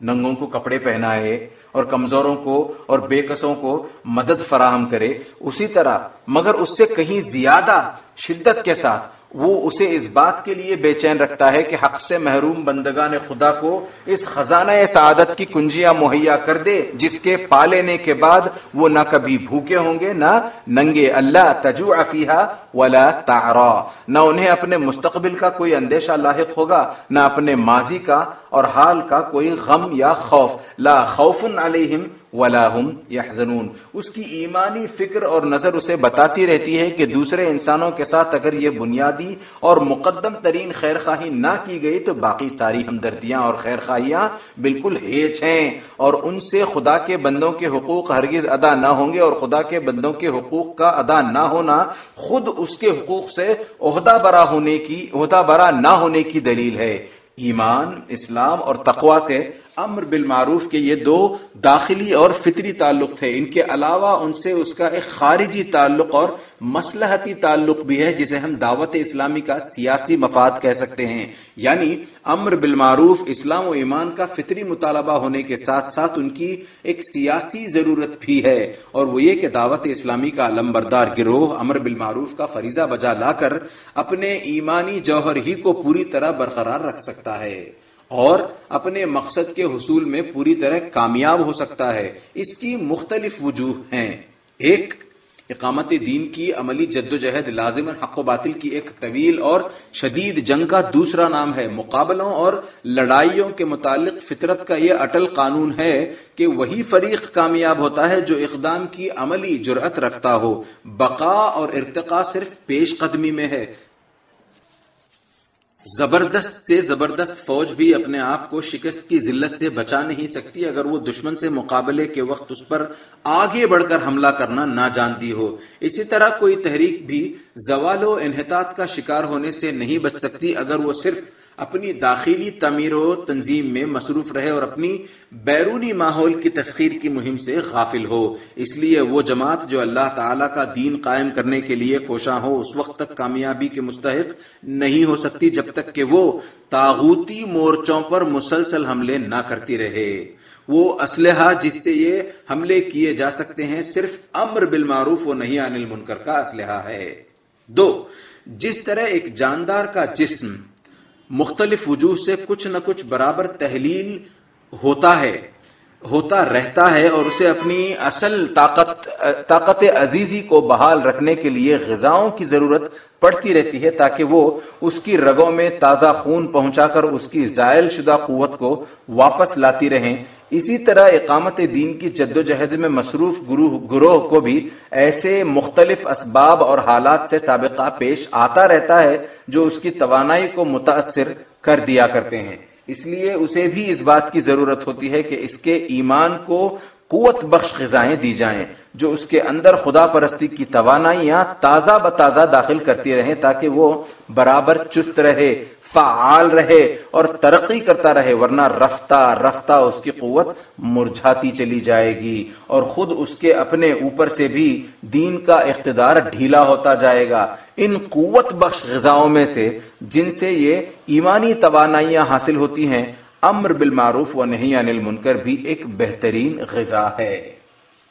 ننگوں کو کپڑے پہنائے اور کمزوروں کو اور بے قصوں کو مدد فراہم کرے، اسی طرح مگر اس سے کہیں زیادہ شدت کے ساتھ وہ اسے اس بات کے لیے بے چین رکھتا ہے کہ حق سے محروم بندگان خدا کو اس خزانہ سعادت کی کنجیاں مہیا کر دے، جس کے پا لینے کے بعد وہ نہ کبھی بھوکے ہوں گے، نہ ننگے، اللہ تجو افیہ ولا تارا نہ انہیں اپنے مستقبل کا کوئی اندیشہ لاحق ہوگا، نہ اپنے ماضی کا اور حال کا کوئی غم یا خوف۔ لا خوف علیہم ولا هم يحزنون اس کی ایمانی فکر اور نظر اسے بتاتی رہتی ہے کہ دوسرے انسانوں کے ساتھ اگر یہ بنیادی اور مقدم ترین خیر خواہی نہ کی گئی تو باقی ساری ہمدردیاں اور خیر خواہیاں بالکل ہیچ ہیں۔ اور ان سے خدا کے بندوں کے حقوق ہرگز ادا نہ ہوں گے اور خدا کے بندوں کے حقوق کا ادا نہ ہونا خود اس کے حقوق سے عہدہ برا ہونے کی، عہدہ برا نہ ہونے کی دلیل ہے۔ ایمان، اسلام اور تقوا سے امر بالمعروف کے یہ دو داخلی اور فطری تعلق تھے۔ ان کے علاوہ ان سے اس کا ایک خارجی تعلق اور مسلحتی تعلق بھی ہے، جسے ہم دعوت اسلامی کا سیاسی مفاد کہہ سکتے ہیں۔ یعنی امر بالمعروف، اسلام و ایمان کا فطری مطالبہ ہونے کے ساتھ ساتھ ان کی ایک سیاسی ضرورت بھی ہے۔ اور وہ یہ کہ دعوت اسلامی کا علم بردار گروہ امر بالمعروف کا فریضہ بجا لا کر اپنے ایمانی جوہر ہی کو پوری طرح برقرار رکھ سکتا ہے۔ اور اپنے مقصد کے حصول میں پوری طرح کامیاب ہو سکتا ہے۔ اس کی مختلف وجوہ ہیں۔ ایک، اقامت دین کی عملی جد و جہد لازم حق و باطل کی ایک طویل اور شدید جنگ کا دوسرا نام ہے۔ مقابلوں اور لڑائیوں کے متعلق فطرت کا یہ اٹل قانون ہے کہ وہی فریق کامیاب ہوتا ہے جو اقدام کی عملی جرأت رکھتا ہو۔ بقا اور ارتقا صرف پیش قدمی میں ہے۔ زبردست سے زبردست فوج بھی اپنے آپ کو شکست کی ذلت سے بچا نہیں سکتی اگر وہ دشمن سے مقابلے کے وقت اس پر آگے بڑھ کر حملہ کرنا نہ جانتی ہو۔ اسی طرح کوئی تحریک بھی زوال و انحطاط کا شکار ہونے سے نہیں بچ سکتی اگر وہ صرف اپنی داخلی تعمیر و تنظیم میں مصروف رہے اور اپنی بیرونی ماحول کی تسخیر کی مہم سے غافل ہو۔ اس لیے وہ جماعت جو اللہ تعالی کا دین قائم کرنے کے لیے کوشاں ہو، اس وقت تک کامیابی کے مستحق نہیں ہو سکتی جب تک کہ وہ تاغوتی مورچوں پر مسلسل حملے نہ کرتی رہے۔ وہ اسلحہ جس سے یہ حملے کیے جا سکتے ہیں، صرف امر بالمعروف و نہیں انل منکر کا اسلحہ ہے۔ دو، جس طرح ایک جاندار کا جسم مختلف وجوہ سے کچھ نہ کچھ برابر تحلیل ہوتا ہے، ہوتا رہتا ہے اور اسے اپنی اصل طاقت طاقت عزیزی کو بحال رکھنے کے لیے غذاؤں کی ضرورت پڑتی رہتی ہے تاکہ وہ اس کی رگوں میں تازہ خون پہنچا کر اس کی زائل شدہ قوت کو واپس لاتی رہیں۔ اسی طرح اقامت دین کی جد و جہد میں مصروف گروہ کو بھی ایسے مختلف اسباب اور حالات سے سابقہ پیش آتا رہتا ہے جو اس کی توانائی کو متاثر کر دیا کرتے ہیں۔ اس لیے اسے بھی اس بات کی ضرورت ہوتی ہے کہ اس کے ایمان کو قوت بخش غذائیں دی جائیں، جو اس کے اندر خدا پرستی کی توانائیاں تازہ بتازہ داخل کرتی رہیں تاکہ وہ برابر چست رہے۔ فعال رہے اور ترقی کرتا رہے، ورنہ رفتہ رفتہ اس کی قوت مرجھاتی چلی جائے گی اور خود اس کے اپنے اوپر سے بھی دین کا اقتدار ڈھیلا ہوتا جائے گا۔ ان قوت بخش غذاؤں میں سے جن سے یہ ایمانی توانائیاں حاصل ہوتی ہیں، امر بالمعروف و نہیں انل منکر بھی ایک بہترین غذا ہے۔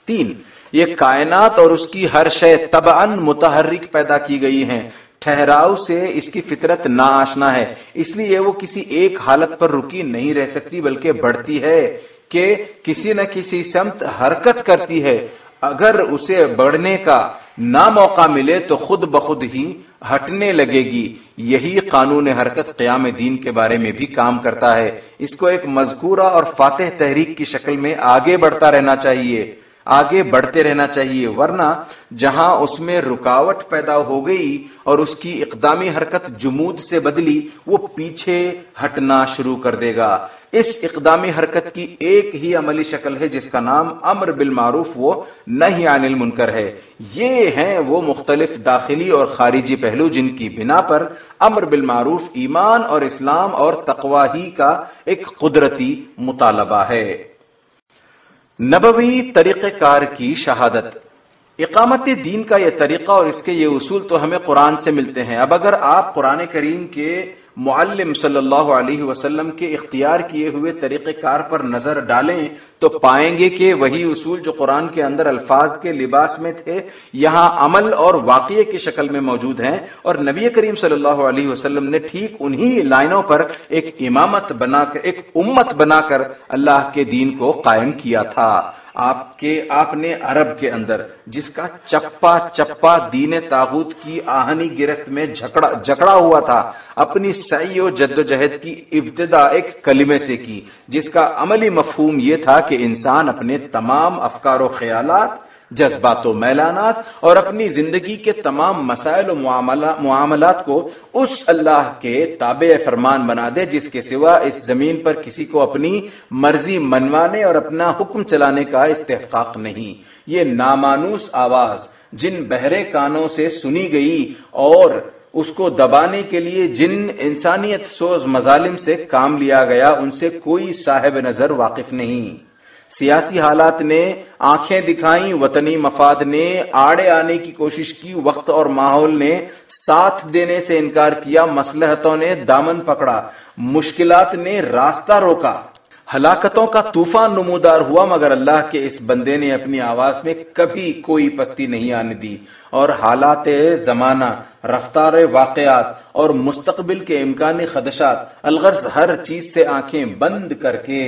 تین، یہ کائنات اور اس کی ہر شے تب متحرک پیدا کی گئی ہیں۔ ٹھہراؤ سے اس کی فطرت نہ آشنا ہے۔ اس لیے وہ کسی ایک حالت پر رکی نہیں رہ سکتی، بلکہ بڑھتی ہے کہ کسی نہ کسی سمت حرکت کرتی ہے۔ اگر اسے بڑھنے کا نہ موقع ملے تو خود بخود ہی ہٹنے لگے گی۔ یہی قانون حرکت قیام دین کے بارے میں بھی کام کرتا ہے۔ اس کو ایک مذکورہ اور فاتح تحریک کی شکل میں آگے بڑھتا رہنا چاہیے۔ آگے بڑھتے رہنا چاہیے، ورنہ جہاں اس میں رکاوٹ پیدا ہو گئی اور اس کی اقدامی حرکت جمود سے بدلی، وہ پیچھے ہٹنا شروع کر دے گا۔ اس اقدامی حرکت کی ایک ہی عملی شکل ہے، جس کا نام امر بالمعروف، وہ نہیں عن منکر ہے۔ یہ ہیں وہ مختلف داخلی اور خارجی پہلو جن کی بنا پر امر بالمعروف ایمان اور اسلام اور تقواہی کا ایک قدرتی مطالبہ ہے۔ نبوی طریقہ کار کی شہادت۔ اقامت دین کا یہ طریقہ اور اس کے یہ اصول تو ہمیں قرآن سے ملتے ہیں۔ اب اگر آپ قرآن کریم کے معلم صلی اللہ علیہ وسلم کے اختیار کیے ہوئے طریقہ کار پر نظر ڈالیں تو پائیں گے کہ وہی اصول جو قرآن کے اندر الفاظ کے لباس میں تھے، یہاں عمل اور واقعے کی شکل میں موجود ہیں۔ اور نبی کریم صلی اللہ علیہ وسلم نے ٹھیک انہی لائنوں پر ایک امامت بنا کر، ایک امت بنا کر اللہ کے دین کو قائم کیا تھا۔ آپ کے آپ نے عرب کے اندر، جس کا چپا چپا دین تاغوت کی آہنی گرفت میں جکڑا ہوا تھا، اپنی سعی و جد و جہد کی ابتدا ایک کلمے سے کی، جس کا عملی مفہوم یہ تھا کہ انسان اپنے تمام افکار و خیالات جذبات و میلانات اور اپنی زندگی کے تمام مسائل و معاملات کو اس اللہ کے تابع فرمان بنا دے، جس کے سوا اس زمین پر کسی کو اپنی مرضی منوانے اور اپنا حکم چلانے کا استحقاق نہیں۔ یہ نامانوس آواز جن بہرے کانوں سے سنی گئی اور اس کو دبانے کے لیے جن انسانیت سوز مظالم سے کام لیا گیا، ان سے کوئی صاحب نظر واقف نہیں۔ سیاسی حالات نے آنکھیں دکھائیں، وطنی مفاد نے آڑے آنے کی کوشش کی، وقت اور ماحول نے ساتھ دینے سے انکار کیا مسلحتوں نے دامن پکڑا، مشکلات نے راستہ روکا۔ ہلاکتوں کا طوفان نمودار ہوا، مگر اللہ کے اس بندے نے اپنی آواز میں کبھی کوئی پتی نہیں آنے دی۔ اور حالات زمانہ، رفتار واقعات اور مستقبل کے امکانی خدشات، الغرض ہر چیز سے آنکھیں بند کر کے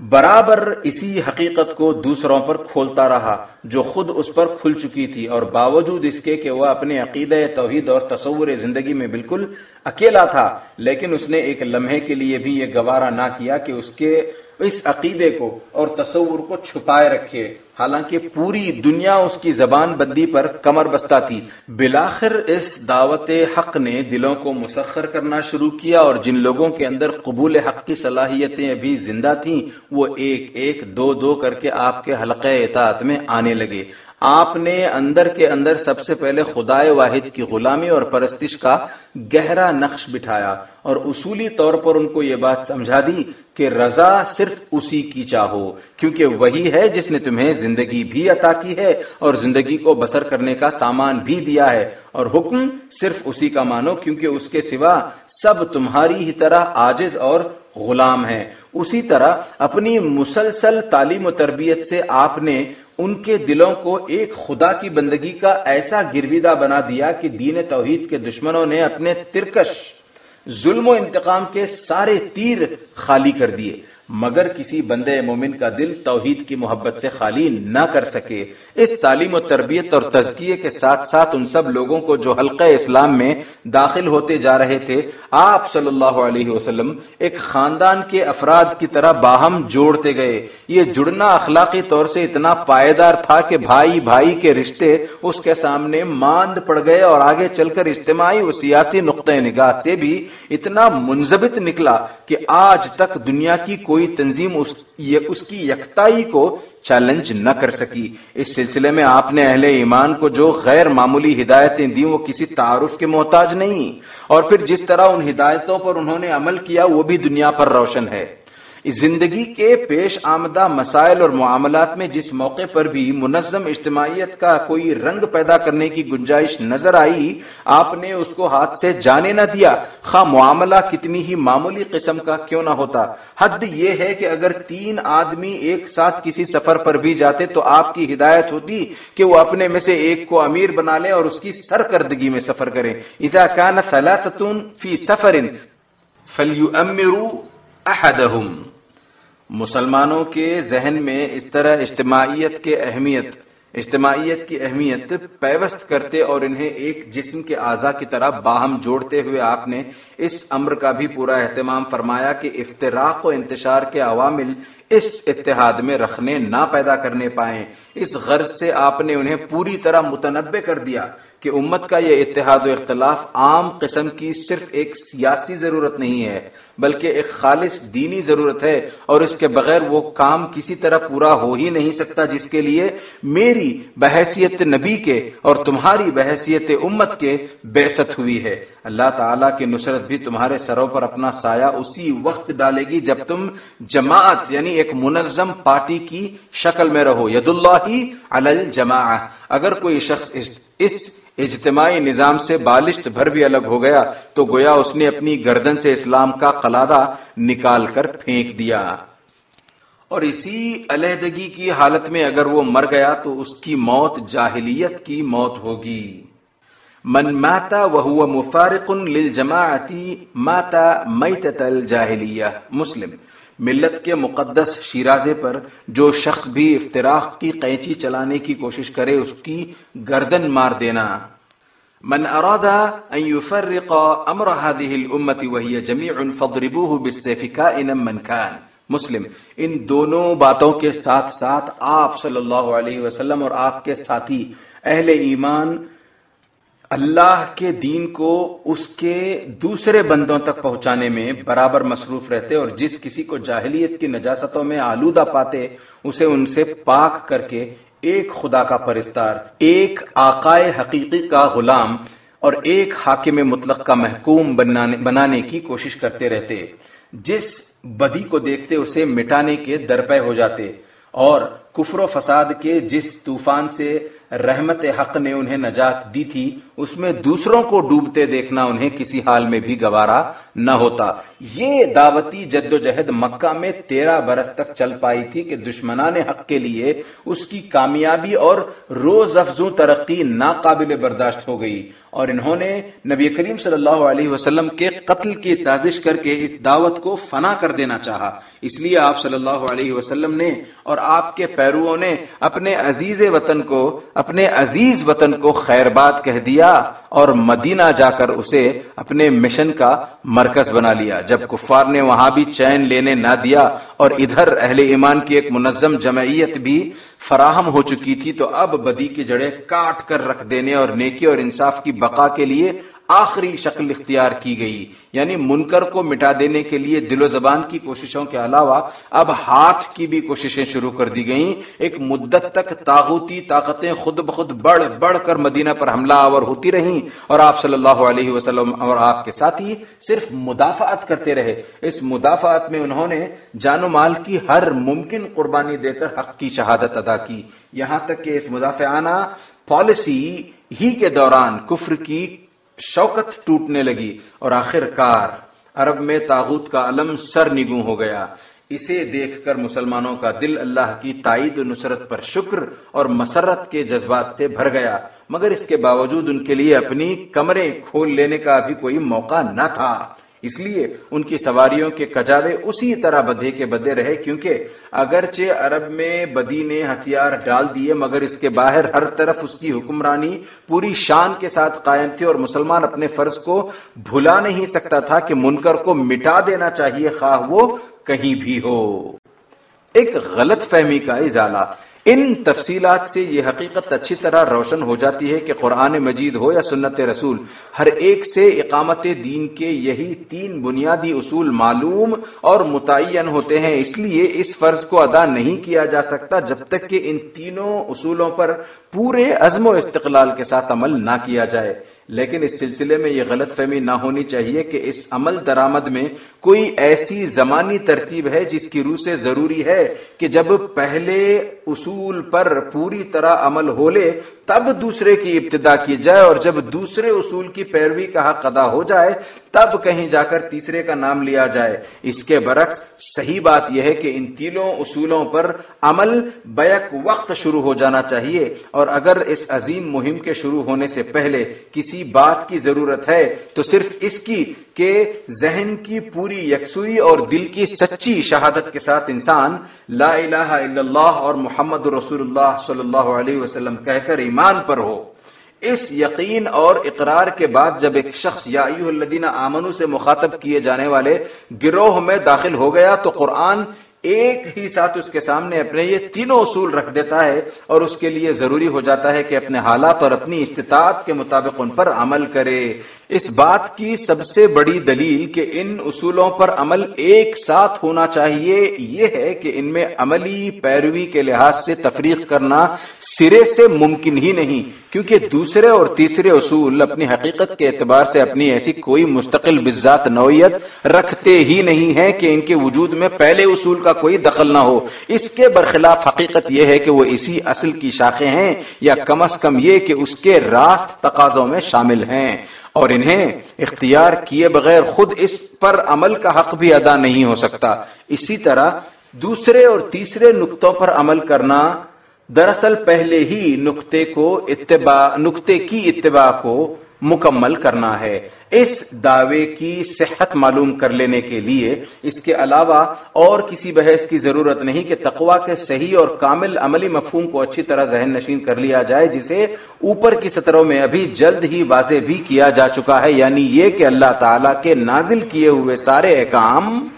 برابر اسی حقیقت کو دوسروں پر کھولتا رہا جو خود اس پر کھل چکی تھی اور باوجود اس کے کہ وہ اپنے عقیدہ توحید اور تصور زندگی میں بالکل اکیلا تھا، لیکن اس نے ایک لمحے کے لیے بھی یہ گوارا نہ کیا کہ اس کے اس عقیدے کو اور تصور کو چھپائے رکھے۔ حالانکہ پوری دنیا اس کی زبان بندی پر کمر بستہ تھی۔ بلاخر اس دعوت حق نے دلوں کو مسخر کرنا شروع کیا اور جن لوگوں کے اندر قبول حق کی صلاحیتیں ابھی زندہ تھیں، وہ ایک ایک دو دو کر کے آپ کے حلقہ اطاعت میں آنے لگے۔ آپ نے اندر کے اندر سب سے پہلے خدائے واحد کی غلامی اور پرستش کا گہرا نقش بٹھایا اور اصولی طور پر ان کو یہ بات سمجھا دی کہ رضا صرف اسی کی چاہو، کیونکہ وہی ہے جس نے تمہیں زندگی بھی عطا کی ہے اور زندگی کو بسر کرنے کا سامان بھی دیا ہے۔ اور حکم صرف اسی کا مانو، کیونکہ اس کے سوا سب تمہاری ہی طرح آجز اور غلام ہیں۔ اسی طرح اپنی مسلسل تعلیم و تربیت سے آپ نے ان کے دلوں کو ایک خدا کی بندگی کا ایسا گرویدہ بنا دیا کہ دین توحید کے دشمنوں نے اپنے ترکش ظلم و انتقام کے سارے تیر خالی کر دیے۔ مگر کسی بندے مومن کا دل توحید کی محبت سے خالی نہ کر سکے، اس تعلیم و تربیت اور تزکیے کے ساتھ ساتھ ان سب لوگوں کو جو حلقہ اسلام میں داخل ہوتے جا رہے تھے، آپ صلی اللہ علیہ وسلم ایک خاندان کے افراد کی طرح باہم جوڑتے گئے۔ یہ جڑنا اخلاقی طور سے اتنا پائیدار تھا کہ بھائی بھائی کے رشتے اس کے سامنے ماند پڑ گئے اور آگے چل کر اجتماعی و سیاسی نقطۂ نگاہ سے بھی اتنا منظبت نکلا کہ آج تک دنیا کی کوئی کوئی تنظیم اس اس کی یکتائی کو چیلنج نہ کر سکی۔ اس سلسلے میں آپ نے اہل ایمان کو جو غیر معمولی ہدایتیں دی وہ کسی تعارف کے محتاج نہیں۔ اور پھر جس طرح ان ہدایتوں پر انہوں نے عمل کیا وہ بھی دنیا پر روشن ہے۔ زندگی کے پیش آمدہ مسائل اور معاملات میں جس موقع پر بھی منظم اجتماعیت کا کوئی رنگ پیدا کرنے کی گنجائش نظر آئی، آپ نے اس کو ہاتھ سے جانے نہ دیا۔ خواہ معاملہ کتنی ہی معمولی قسم کا کیوں نہ ہوتا۔ حد یہ ہے کہ اگر تین آدمی ایک ساتھ کسی سفر پر بھی جاتے تو آپ کی ہدایت ہوتی کہ وہ اپنے میں سے ایک کو امیر بنا لے اور اس کی سرکردگی میں سفر کریں۔ اذا كان ثلاثه فی سفر فلیؤمروا احدهم مسلمانوں کے ذہن میں اس طرح اجتماعیت کے اہمیت، اجتماعیت کی اہمیت پیوست کرتے اور انہیں ایک جسم کے اعضاء کی طرح باہم جوڑتے ہوئے آپ نے اس امر کا بھی پورا اہتمام فرمایا کہ افتراق و انتشار کے عوامل اس اتحاد میں رکھنے نہ پیدا کرنے پائیں۔ اس غرض سے آپ نے انہیں پوری طرح متنبع کر دیا۔ کہ امت کا یہ اتحاد و اختلاف عام قسم کی صرف ایک سیاسی ضرورت نہیں ہے، بلکہ ایک خالص دینی ضرورت ہے اور اس کے بغیر وہ کام کسی طرح پورا ہو ہی نہیں سکتا، جس کے لیے میری بحثیت نبی کے اور تمہاری بحثیت امت کے بےست ہوئی ہے۔ اللہ تعالیٰ کی نصرت بھی تمہارے سروں پر اپنا سایہ اسی وقت ڈالے گی جب تم جماعت یعنی ایک منظم پارٹی کی شکل میں رہو۔ ید اللہ علی الجماع اگر کوئی شخص اس اجتماعی نظام سے بالشت بھر بھی الگ ہو گیا تو گویا اس نے اپنی گردن سے اسلام کا قلادہ نکال کر پھینک دیا۔ اور اسی علیحدگی کی حالت میں اگر وہ مر گیا تو اس کی موت جاہلیت کی موت ہوگی۔ من ماتا وہ مفارق للجماعتی ماتا میتت الجاہلیہ۔ مسلم ملت کے مقدس شیرازے پر جو شخص بھی افطراق کی قینچی چلانے کی کوشش کرے اس کی گردن مار دینا۔ من اراد ان يفرق امر هذه الامه وهي جميع فضربوه بالسيف كائنا من كان مسلم، ان دونوں باتوں کے ساتھ ساتھ آپ صلی اللہ علیہ وسلم اور آپ کے ساتھی اہل ایمان اللہ کے دین کو اس کے دوسرے بندوں تک پہنچانے میں برابر مصروف رہتے اور جس کسی کو جاہلیت کی نجاستوں میں آلودہ پاتے، اسے ان سے پاک کر کے ایک خدا کا پرستار، ایک آقائے حقیقی کا غلام اور ایک حاکم مطلق کا محکوم بنانے کی کوشش کرتے رہتے۔ جس بدی کو دیکھتے، اسے مٹانے کے درپے ہو جاتے۔ اور کفر و فساد کے جس طوفان سے رحمت حق نے انہیں نجات دی تھی اس میں دوسروں کو ڈوبتے دیکھنا انہیں کسی حال میں بھی گوارا نہ ہوتا۔ یہ دعوتی جد و جہد مکہ میں تیرہ برس تک چل پائی تھی کہ دشمنان حق کے لیے اس کی کامیابی اور روز افزوں ترقی ناقابل برداشت ہو گئی۔ اور انہوں نے نبی کریم صلی اللہ علیہ وسلم کے قتل کی سازش کر کے اس دعوت کو فنا کر دینا چاہا۔ اس لیے آپ صلی اللہ علیہ وسلم نے اور آپ کے پیرووں نے اپنے عزیز وطن کو، اپنے عزیز وطن کو خیر بات کہہ دیا۔ اور مدینہ جا کر اسے اپنے مشن کا مرکز بنا لیا، جب کفار نے وہاں بھی چین لینے نہ دیا اور ادھر اہل ایمان کی ایک منظم جمعیت بھی فراہم ہو چکی تھی، تو اب بدی کی جڑیں کاٹ کر رکھ دینے اور نیکی اور انصاف کی بقا کے لیے آخری شکل اختیار کی گئی۔ یعنی منکر کو مٹا دینے کے لیے دل و زبان کی کوششوں کے علاوہ اب ہاتھ کی بھی کوششیں شروع کر دی گئیں۔ ایک مدت تک تاغوتی طاقتیں خود بخود بڑھ بڑھ کر مدینہ پر حملہ آور ہوتی رہیں اور آپ صلی اللہ علیہ وسلم اور آپ کے ساتھی صرف مدافعت کرتے رہے۔ اس مدافعت میں انہوں نے جان و مال کی ہر ممکن قربانی دے کر حق کی شہادت ادا کی۔ یہاں تک کہ اس مدافعانہ پالیسی ہی کے دوران کفر کی شوکت ٹوٹنے لگی اور آخر کار عرب میں تاغت کا علم سر نگو ہو گیا۔ اسے دیکھ کر مسلمانوں کا دل اللہ کی تائید و نصرت پر شکر اور مسرت کے جذبات سے بھر گیا۔ مگر اس کے باوجود ان کے لیے اپنی کمرے کھول لینے کا بھی کوئی موقع نہ تھا۔ اس لیے ان کی سواریوں کے کجاوے اسی طرح بدھے کے بدے رہے، کیونکہ اگرچہ عرب میں بدی نے ہتھیار ڈال دیے، مگر اس کے باہر ہر طرف اس کی حکمرانی پوری شان کے ساتھ قائم تھی اور مسلمان اپنے فرض کو بھلا نہیں سکتا تھا کہ منکر کو مٹا دینا چاہیے، خواہ وہ کہیں بھی ہو۔ ایک غلط فہمی کا ازالہ۔ ان تفصیلات سے یہ حقیقت اچھی طرح روشن ہو جاتی ہے کہ قرآن مجید ہو یا سنت رسول، ہر ایک سے اقامت دین کے یہی تین بنیادی اصول معلوم اور متعین ہوتے ہیں۔ اس لیے اس فرض کو ادا نہیں کیا جا سکتا جب تک کہ ان تینوں اصولوں پر پورے عزم و استقلال کے ساتھ عمل نہ کیا جائے۔ لیکن اس سلسلے میں یہ غلط فہمی نہ ہونی چاہیے کہ اس عمل درآمد میں کوئی ایسی زمانی ترتیب ہے جس کی روح سے ضروری ہے کہ جب پہلے اصول پر پوری طرح عمل ہو لے تب دوسرے کی ابتدا کی جائے اور جب دوسرے اصول کی پیروی کا حق ادا ہو جائے تب کہیں جا کر تیسرے کا نام لیا جائے۔ اس کے برعکس صحیح بات یہ ہے کہ ان تینوں اصولوں پر عمل بیک وقت شروع ہو جانا چاہیے اور اگر اس عظیم مہم کے شروع ہونے سے پہلے کسی بات کی ضرورت ہے تو صرف اس کی کہ ذہن کی پوری یکسوئی اور دل کی سچی شہادت کے ساتھ انسان لا الہ الا اللہ اور محمد رسول اللہ صلی اللہ علیہ وسلم کہہ کر ایمان پر ہو۔ اس یقین اور اقرار کے بعد جب ایک شخص یا الدین آمنو سے مخاطب کیے جانے والے گروہ میں داخل ہو گیا تو قرآن ایک ہی ساتھ اس کے سامنے اپنے یہ تینوں اصول رکھ دیتا ہے اور اس کے لیے ضروری ہو جاتا ہے کہ اپنے حالات اور اپنی استطاعت کے مطابق ان پر عمل کرے۔ اس بات کی سب سے بڑی دلیل کہ ان اصولوں پر عمل ایک ساتھ ہونا چاہیے یہ ہے کہ ان میں عملی پیروی کے لحاظ سے تفریق کرنا سرے سے ممکن ہی نہیں، کیونکہ دوسرے اور تیسرے اصول اپنی حقیقت کے اعتبار سے اپنی ایسی کوئی مستقل بزاد نوعیت رکھتے ہی نہیں ہے کہ ان کے وجود میں پہلے اصول کا کوئی دخل نہ ہو۔ اس کے برخلاف حقیقت یہ ہے کہ وہ اسی اصل کی شاخیں ہیں، یا کم از کم یہ کہ اس کے راست تقاضوں میں شامل ہیں۔ اور انہیں اختیار کیے بغیر خود اس پر عمل کا حق بھی ادا نہیں ہو سکتا۔ اسی طرح دوسرے اور تیسرے نقطوں پر عمل کرنا دراصل پہلے ہی نقطے کو اتباع نقطے کی اتباع کو مکمل کرنا ہے۔ اس دعوے کی صحت معلوم کر لینے کے لیے اس کے علاوہ اور کسی بحث کی ضرورت نہیں کہ تقوا کے صحیح اور کامل عملی مفہوم کو اچھی طرح ذہن نشین کر لیا جائے، جسے اوپر کی سطروں میں ابھی جلد ہی واضح بھی کیا جا چکا ہے۔ یعنی یہ کہ اللہ تعالی کے نازل کیے ہوئے سارے احکام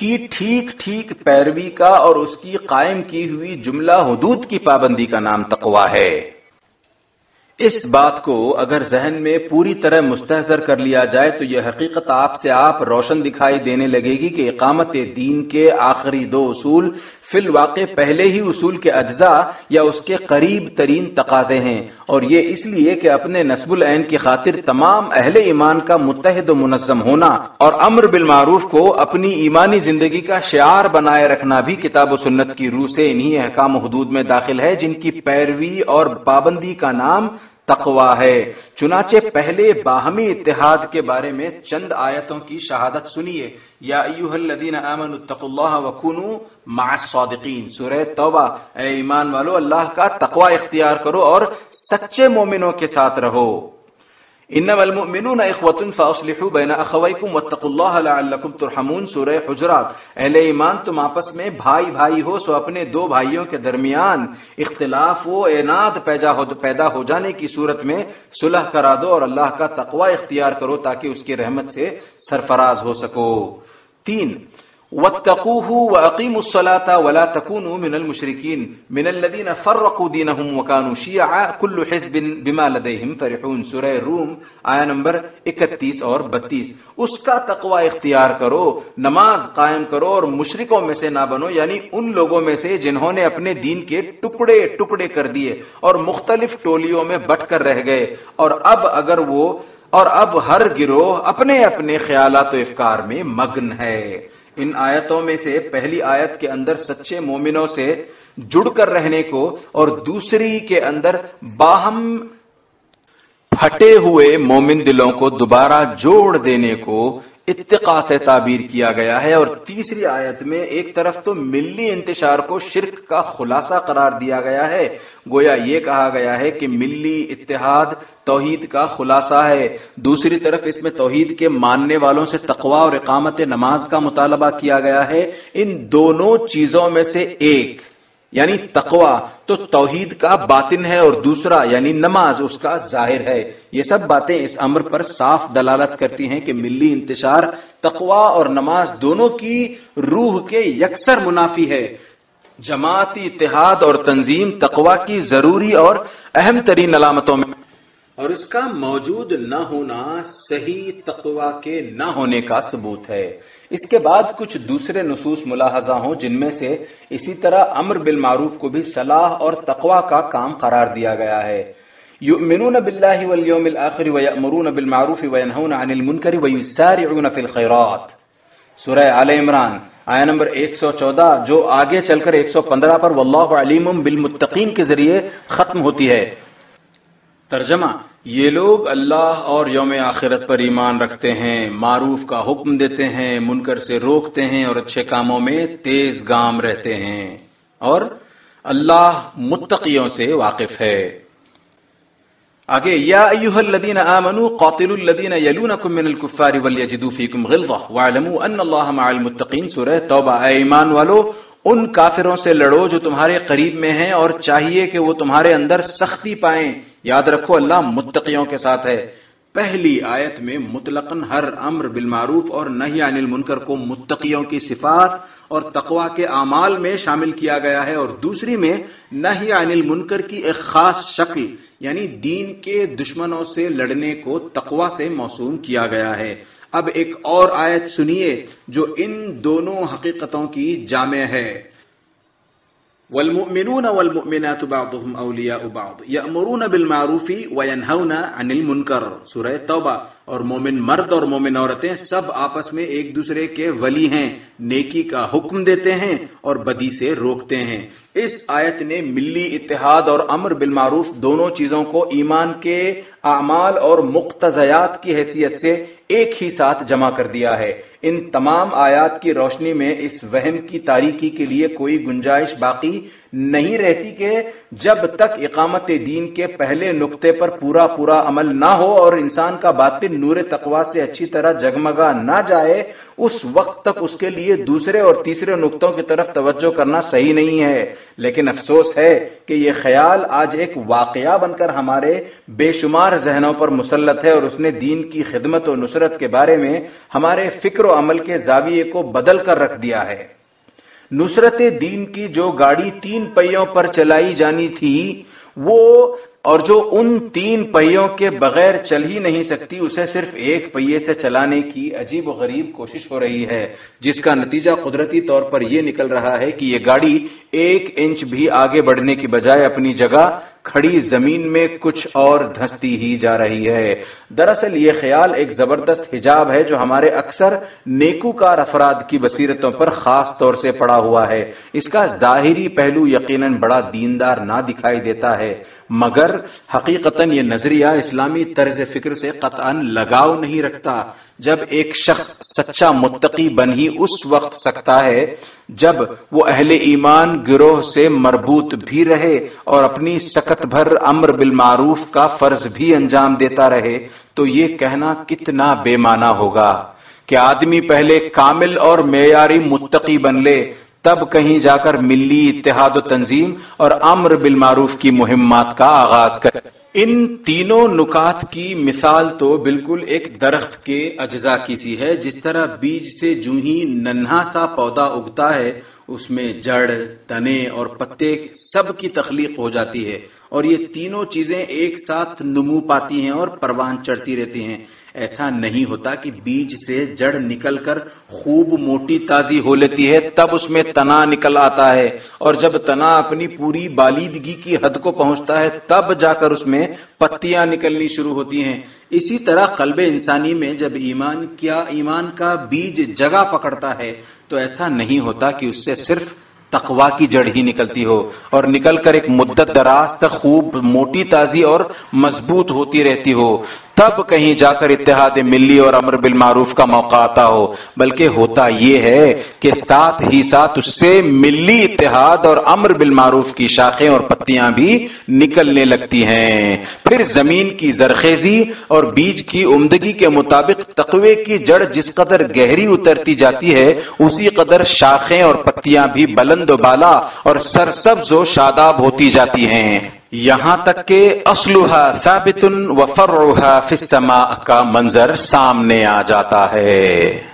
کی ٹھیک ٹھیک پیروی کا اور اس کی قائم کی ہوئی جملہ حدود کی پابندی کا نام تقوا ہے۔ اس بات کو اگر ذہن میں پوری طرح مستحضر کر لیا جائے تو یہ حقیقت آپ سے آپ روشن دکھائی دینے لگے گی کہ اقامت دین کے آخری دو اصول فی الواقع پہلے ہی اصول کے اجزاء یا اس کے قریب ترین تقاضے ہیں اور یہ اس لیے کہ اپنے نصب العین کی خاطر تمام اہل ایمان کا متحد و منظم ہونا اور امر بالمعروف کو اپنی ایمانی زندگی کا شعار بنائے رکھنا بھی کتاب و سنت کی روح سے انہی احکام و حدود میں داخل ہے جن کی پیروی اور پابندی کا نام تقوا ہے۔ چنانچہ پہلے باہمی اتحاد کے بارے میں چند آیتوں کی شہادت سنیے۔ یا ایوہ الذین آمنوا اتقوا اللہ وکونوا مع الصادقین۔ سورہ توبہ۔ اے ایمان والو، اللہ کا تقوا اختیار کرو اور سچے مومنوں کے ساتھ رہو۔ انما المؤمنون اخوة فاصلحوا بین اخویکم واتقوا اللہ لعلکم ترحمون سورہ حجرات. اہل ایمان تم آپس میں بھائی بھائی ہو، سو اپنے دو بھائیوں کے درمیان اختلاف و اعناد پیدا ہو جانے کی صورت میں صلح کرا دو اور اللہ کا تقوی اختیار کرو تاکہ اس کی رحمت سے سرفراز ہو سکو۔ تین واتقوه واقيموا الصلاه ولا تكونوا من المشركين. من الذين فرقوا دينهم وكانوا شيعا كل حزب بما لديهم فرحون. سورہ روم آیا نمبر 31 اور 32 اس کا تقوی اختیار کرو، نماز قائم کرو اور مشرکوں میں سے نہ بنو یعنی ان لوگوں میں سے جنہوں نے اپنے دین کے ٹکڑے ٹکڑے کر دیے اور مختلف ٹولیوں میں بٹ کر رہ گئے۔ اور اب اگر وہ، اور اب ہر گروہ اپنے اپنے خیالات و افکار میں مگن ہے۔ ان آیتوں میں سے پہلی آیت کے اندر سچے مومنوں سے جڑ کر رہنے کو اور دوسری کے اندر باہم پھٹے ہوئے مومن دلوں کو دوبارہ جوڑ دینے کو اتقا سے تعبیر کیا گیا ہے اور تیسری آیت میں ایک طرف تو ملی انتشار کو شرک کا خلاصہ قرار دیا گیا ہے۔ گویا یہ کہا گیا ہے کہ ملی اتحاد توحید کا خلاصہ ہے۔ دوسری طرف اس میں توحید کے ماننے والوں سے تقوا اور اقامت نماز کا مطالبہ کیا گیا ہے۔ ان دونوں چیزوں میں سے ایک یعنی تقوا تو توحید کا باطن ہے اور دوسرا یعنی نماز اس کا ظاہر ہے۔ یہ سب باتیں اس امر پر صاف دلالت کرتی ہیں کہ ملی انتشار تقوا اور نماز دونوں کی روح کے یکسر منافی ہے۔ جماعتی اتحاد اور تنظیم تقوا کی ضروری اور اہم ترین علامتوں میں اور اس کا موجود نہ ہونا صحیح تقوا کے نہ ہونے کا ثبوت ہے۔ اس کے بعد کچھ دوسرے نصوص ملاحظہ ہوں جن میں سے اسی طرح امر بالمعروف کو بھی صلاح اور تقوا کا کام قرار دیا گیا ہے۔ یؤمنون باللہ والیوم الاخر ویأمرون بالمعروف وینہون عن المنکر ویسارعون فی الخیرات۔ سورہ آل عمران آیا نمبر 114 جو آگے چل کر 115 پر واللہ علیم بالمتقین کے ذریعے ختم ہوتی ہے۔ ترجمہ، یہ لوگ اللہ اور یوم آخرت پر ایمان رکھتے ہیں، معروف کا حکم دیتے ہیں، منکر سے روکتے ہیں اور اچھے کاموں میں تیز گام رہتے ہیں۔ اور اللہ متقیوں سے واقف ہے۔ آگے، یا ایوہ الذین آمنوا قاتلوا الذین یلونکم من الكفار ولیجدوا فیکم غلظہ وعلموا ان اللہ مع المتقین، سورہ توبہ۔ اے ایمان والو ان کافروں سے لڑو جو تمہارے قریب میں ہیں اور چاہیے کہ وہ تمہارے اندر سختی پائیں۔ یاد رکھو، اللہ متقیوں کے ساتھ ہے۔ پہلی آیت میں مطلقاً ہر امر بالمعروف اور نہیں عن المنکر کو متقیوں کی صفات اور تقوا کے اعمال میں شامل کیا گیا ہے اور دوسری میں نہیں عن المنکر کی ایک خاص شکل یعنی دین کے دشمنوں سے لڑنے کو تقوا سے موسوم کیا گیا ہے۔ اب ایک اور آیت سنیے جو ان دونوں حقیقتوں کی جامع ہے۔ والمؤمنون والمؤمنات بعضهم اولیاء بعض یامرون بالمعروف وینهون عن المنکر سورہ توبہ۔ اور مومن مرد اور مومن عورتیں سب آپس میں ایک دوسرے کے ولی ہیں، نیکی کا حکم دیتے ہیں اور بدی سے روکتے ہیں۔ اس آیت نے ملی اتحاد اور امر بالمعروف دونوں چیزوں کو ایمان کے اعمال اور مقتضیات کی حیثیت سے ایک ہی ساتھ جمع کر دیا ہے۔ ان تمام آیات کی روشنی میں اس وہم کی تاریکی کے لیے کوئی گنجائش باقی نہیں رہتی کہ جب تک اقامت دین کے پہلے نقطے پر پورا پورا عمل نہ ہو اور انسان کا باطن نور تقوا سے اچھی طرح جگمگا نہ جائے، اس وقت تک اس کے لیے دوسرے اور تیسرے نقطوں کی طرف توجہ کرنا صحیح نہیں ہے۔ لیکن افسوس ہے کہ یہ خیال آج ایک واقعہ بن کر ہمارے بے شمار ذہنوں پر مسلط ہے اور اس نے دین کی خدمت و نصرت کے بارے میں ہمارے فکر و عمل کے زاویے کو بدل کر رکھ دیا ہے۔ نصرت دین کی جو گاڑی تین پہیوں پر چلائی جانی تھی، وہ اور جو ان تین پہیوں کے بغیر چل ہی نہیں سکتی، اسے صرف ایک پہیے سے چلانے کی عجیب و غریب کوشش ہو رہی ہے، جس کا نتیجہ قدرتی طور پر یہ نکل رہا ہے کہ یہ گاڑی ایک انچ بھی آگے بڑھنے کی بجائے اپنی جگہ کھڑی زمین میں کچھ اور دھستی ہی جا رہی ہے۔ دراصل یہ خیال ایک زبردست حجاب ہے جو ہمارے اکثر نیکوکار افراد کی بصیرتوں پر خاص طور سے پڑا ہوا ہے۔ اس کا ظاہری پہلو یقیناً بڑا دیندار نہ دکھائی دیتا ہے۔ مگر حقیقتا یہ نظریہ اسلامی طرز فکر سے قطعا لگاؤ نہیں رکھتا جب ایک شخص سچا متقی بن ہی اس وقت سکتا ہے جب وہ اہل ایمان گروہ سے مربوط بھی رہے اور اپنی سکت بھر امر بالمعروف کا فرض بھی انجام دیتا رہے تو یہ کہنا کتنا بے معنی ہوگا کہ آدمی پہلے کامل اور معیاری متقی بن لے تب کہیں جا کر ملی اتحاد و تنظیم اور امر بالمعروف کی مہمات کا آغاز کر۔ ان تینوں نکات کی مثال تو بالکل ایک درخت کے اجزاء کی سی ہے۔ جس طرح بیج سے جو ہی ننھا سا پودا اگتا ہے، اس میں جڑ تنے اور پتے سب کی تخلیق ہو جاتی ہے۔ اور یہ تینوں چیزیں ایک ساتھ نمو پاتی ہیں اور پروان چڑھتی رہتی ہیں۔ ایسا نہیں ہوتا کہ بیج سے جڑ نکل کر خوب موٹی تازی ہو لیتی ہے، تب اس میں تنا نکل آتا ہے۔ اور جب تنا اپنی پوری بالیدگی کی حد کو پہنچتا ہے، تب جا کر اس میں پتیاں نکلنی شروع ہوتی ہیں۔ اسی طرح قلب انسانی میں جب ایمان، کیا ایمان کا بیج جگہ پکڑتا ہے، تو ایسا نہیں ہوتا کہ اس سے صرف تقوا کی جڑ ہی نکلتی ہو اور نکل کر ایک مدت دراز تک خوب موٹی تازی اور مضبوط ہوتی رہتی ہو۔ تب کہیں جا کر اتحاد ملی اور امر بالمعروف کا موقع آتا ہو۔ بلکہ ہوتا یہ ہے کہ ساتھ ہی ساتھ اس سے ملی اتحاد اور امر بالمعروف کی شاخیں اور پتیاں بھی نکلنے لگتی ہیں۔ پھر زمین کی زرخیزی اور بیج کی عمدگی کے مطابق تقوی کی جڑ جس قدر گہری اترتی جاتی ہے، اسی قدر شاخیں اور پتیاں بھی بلند و بالا اور سرسبز و شاداب ہوتی جاتی ہیں۔ یہاں تک کہ اسلحہ ثابت و فروحا فسما کا منظر سامنے آ جاتا ہے۔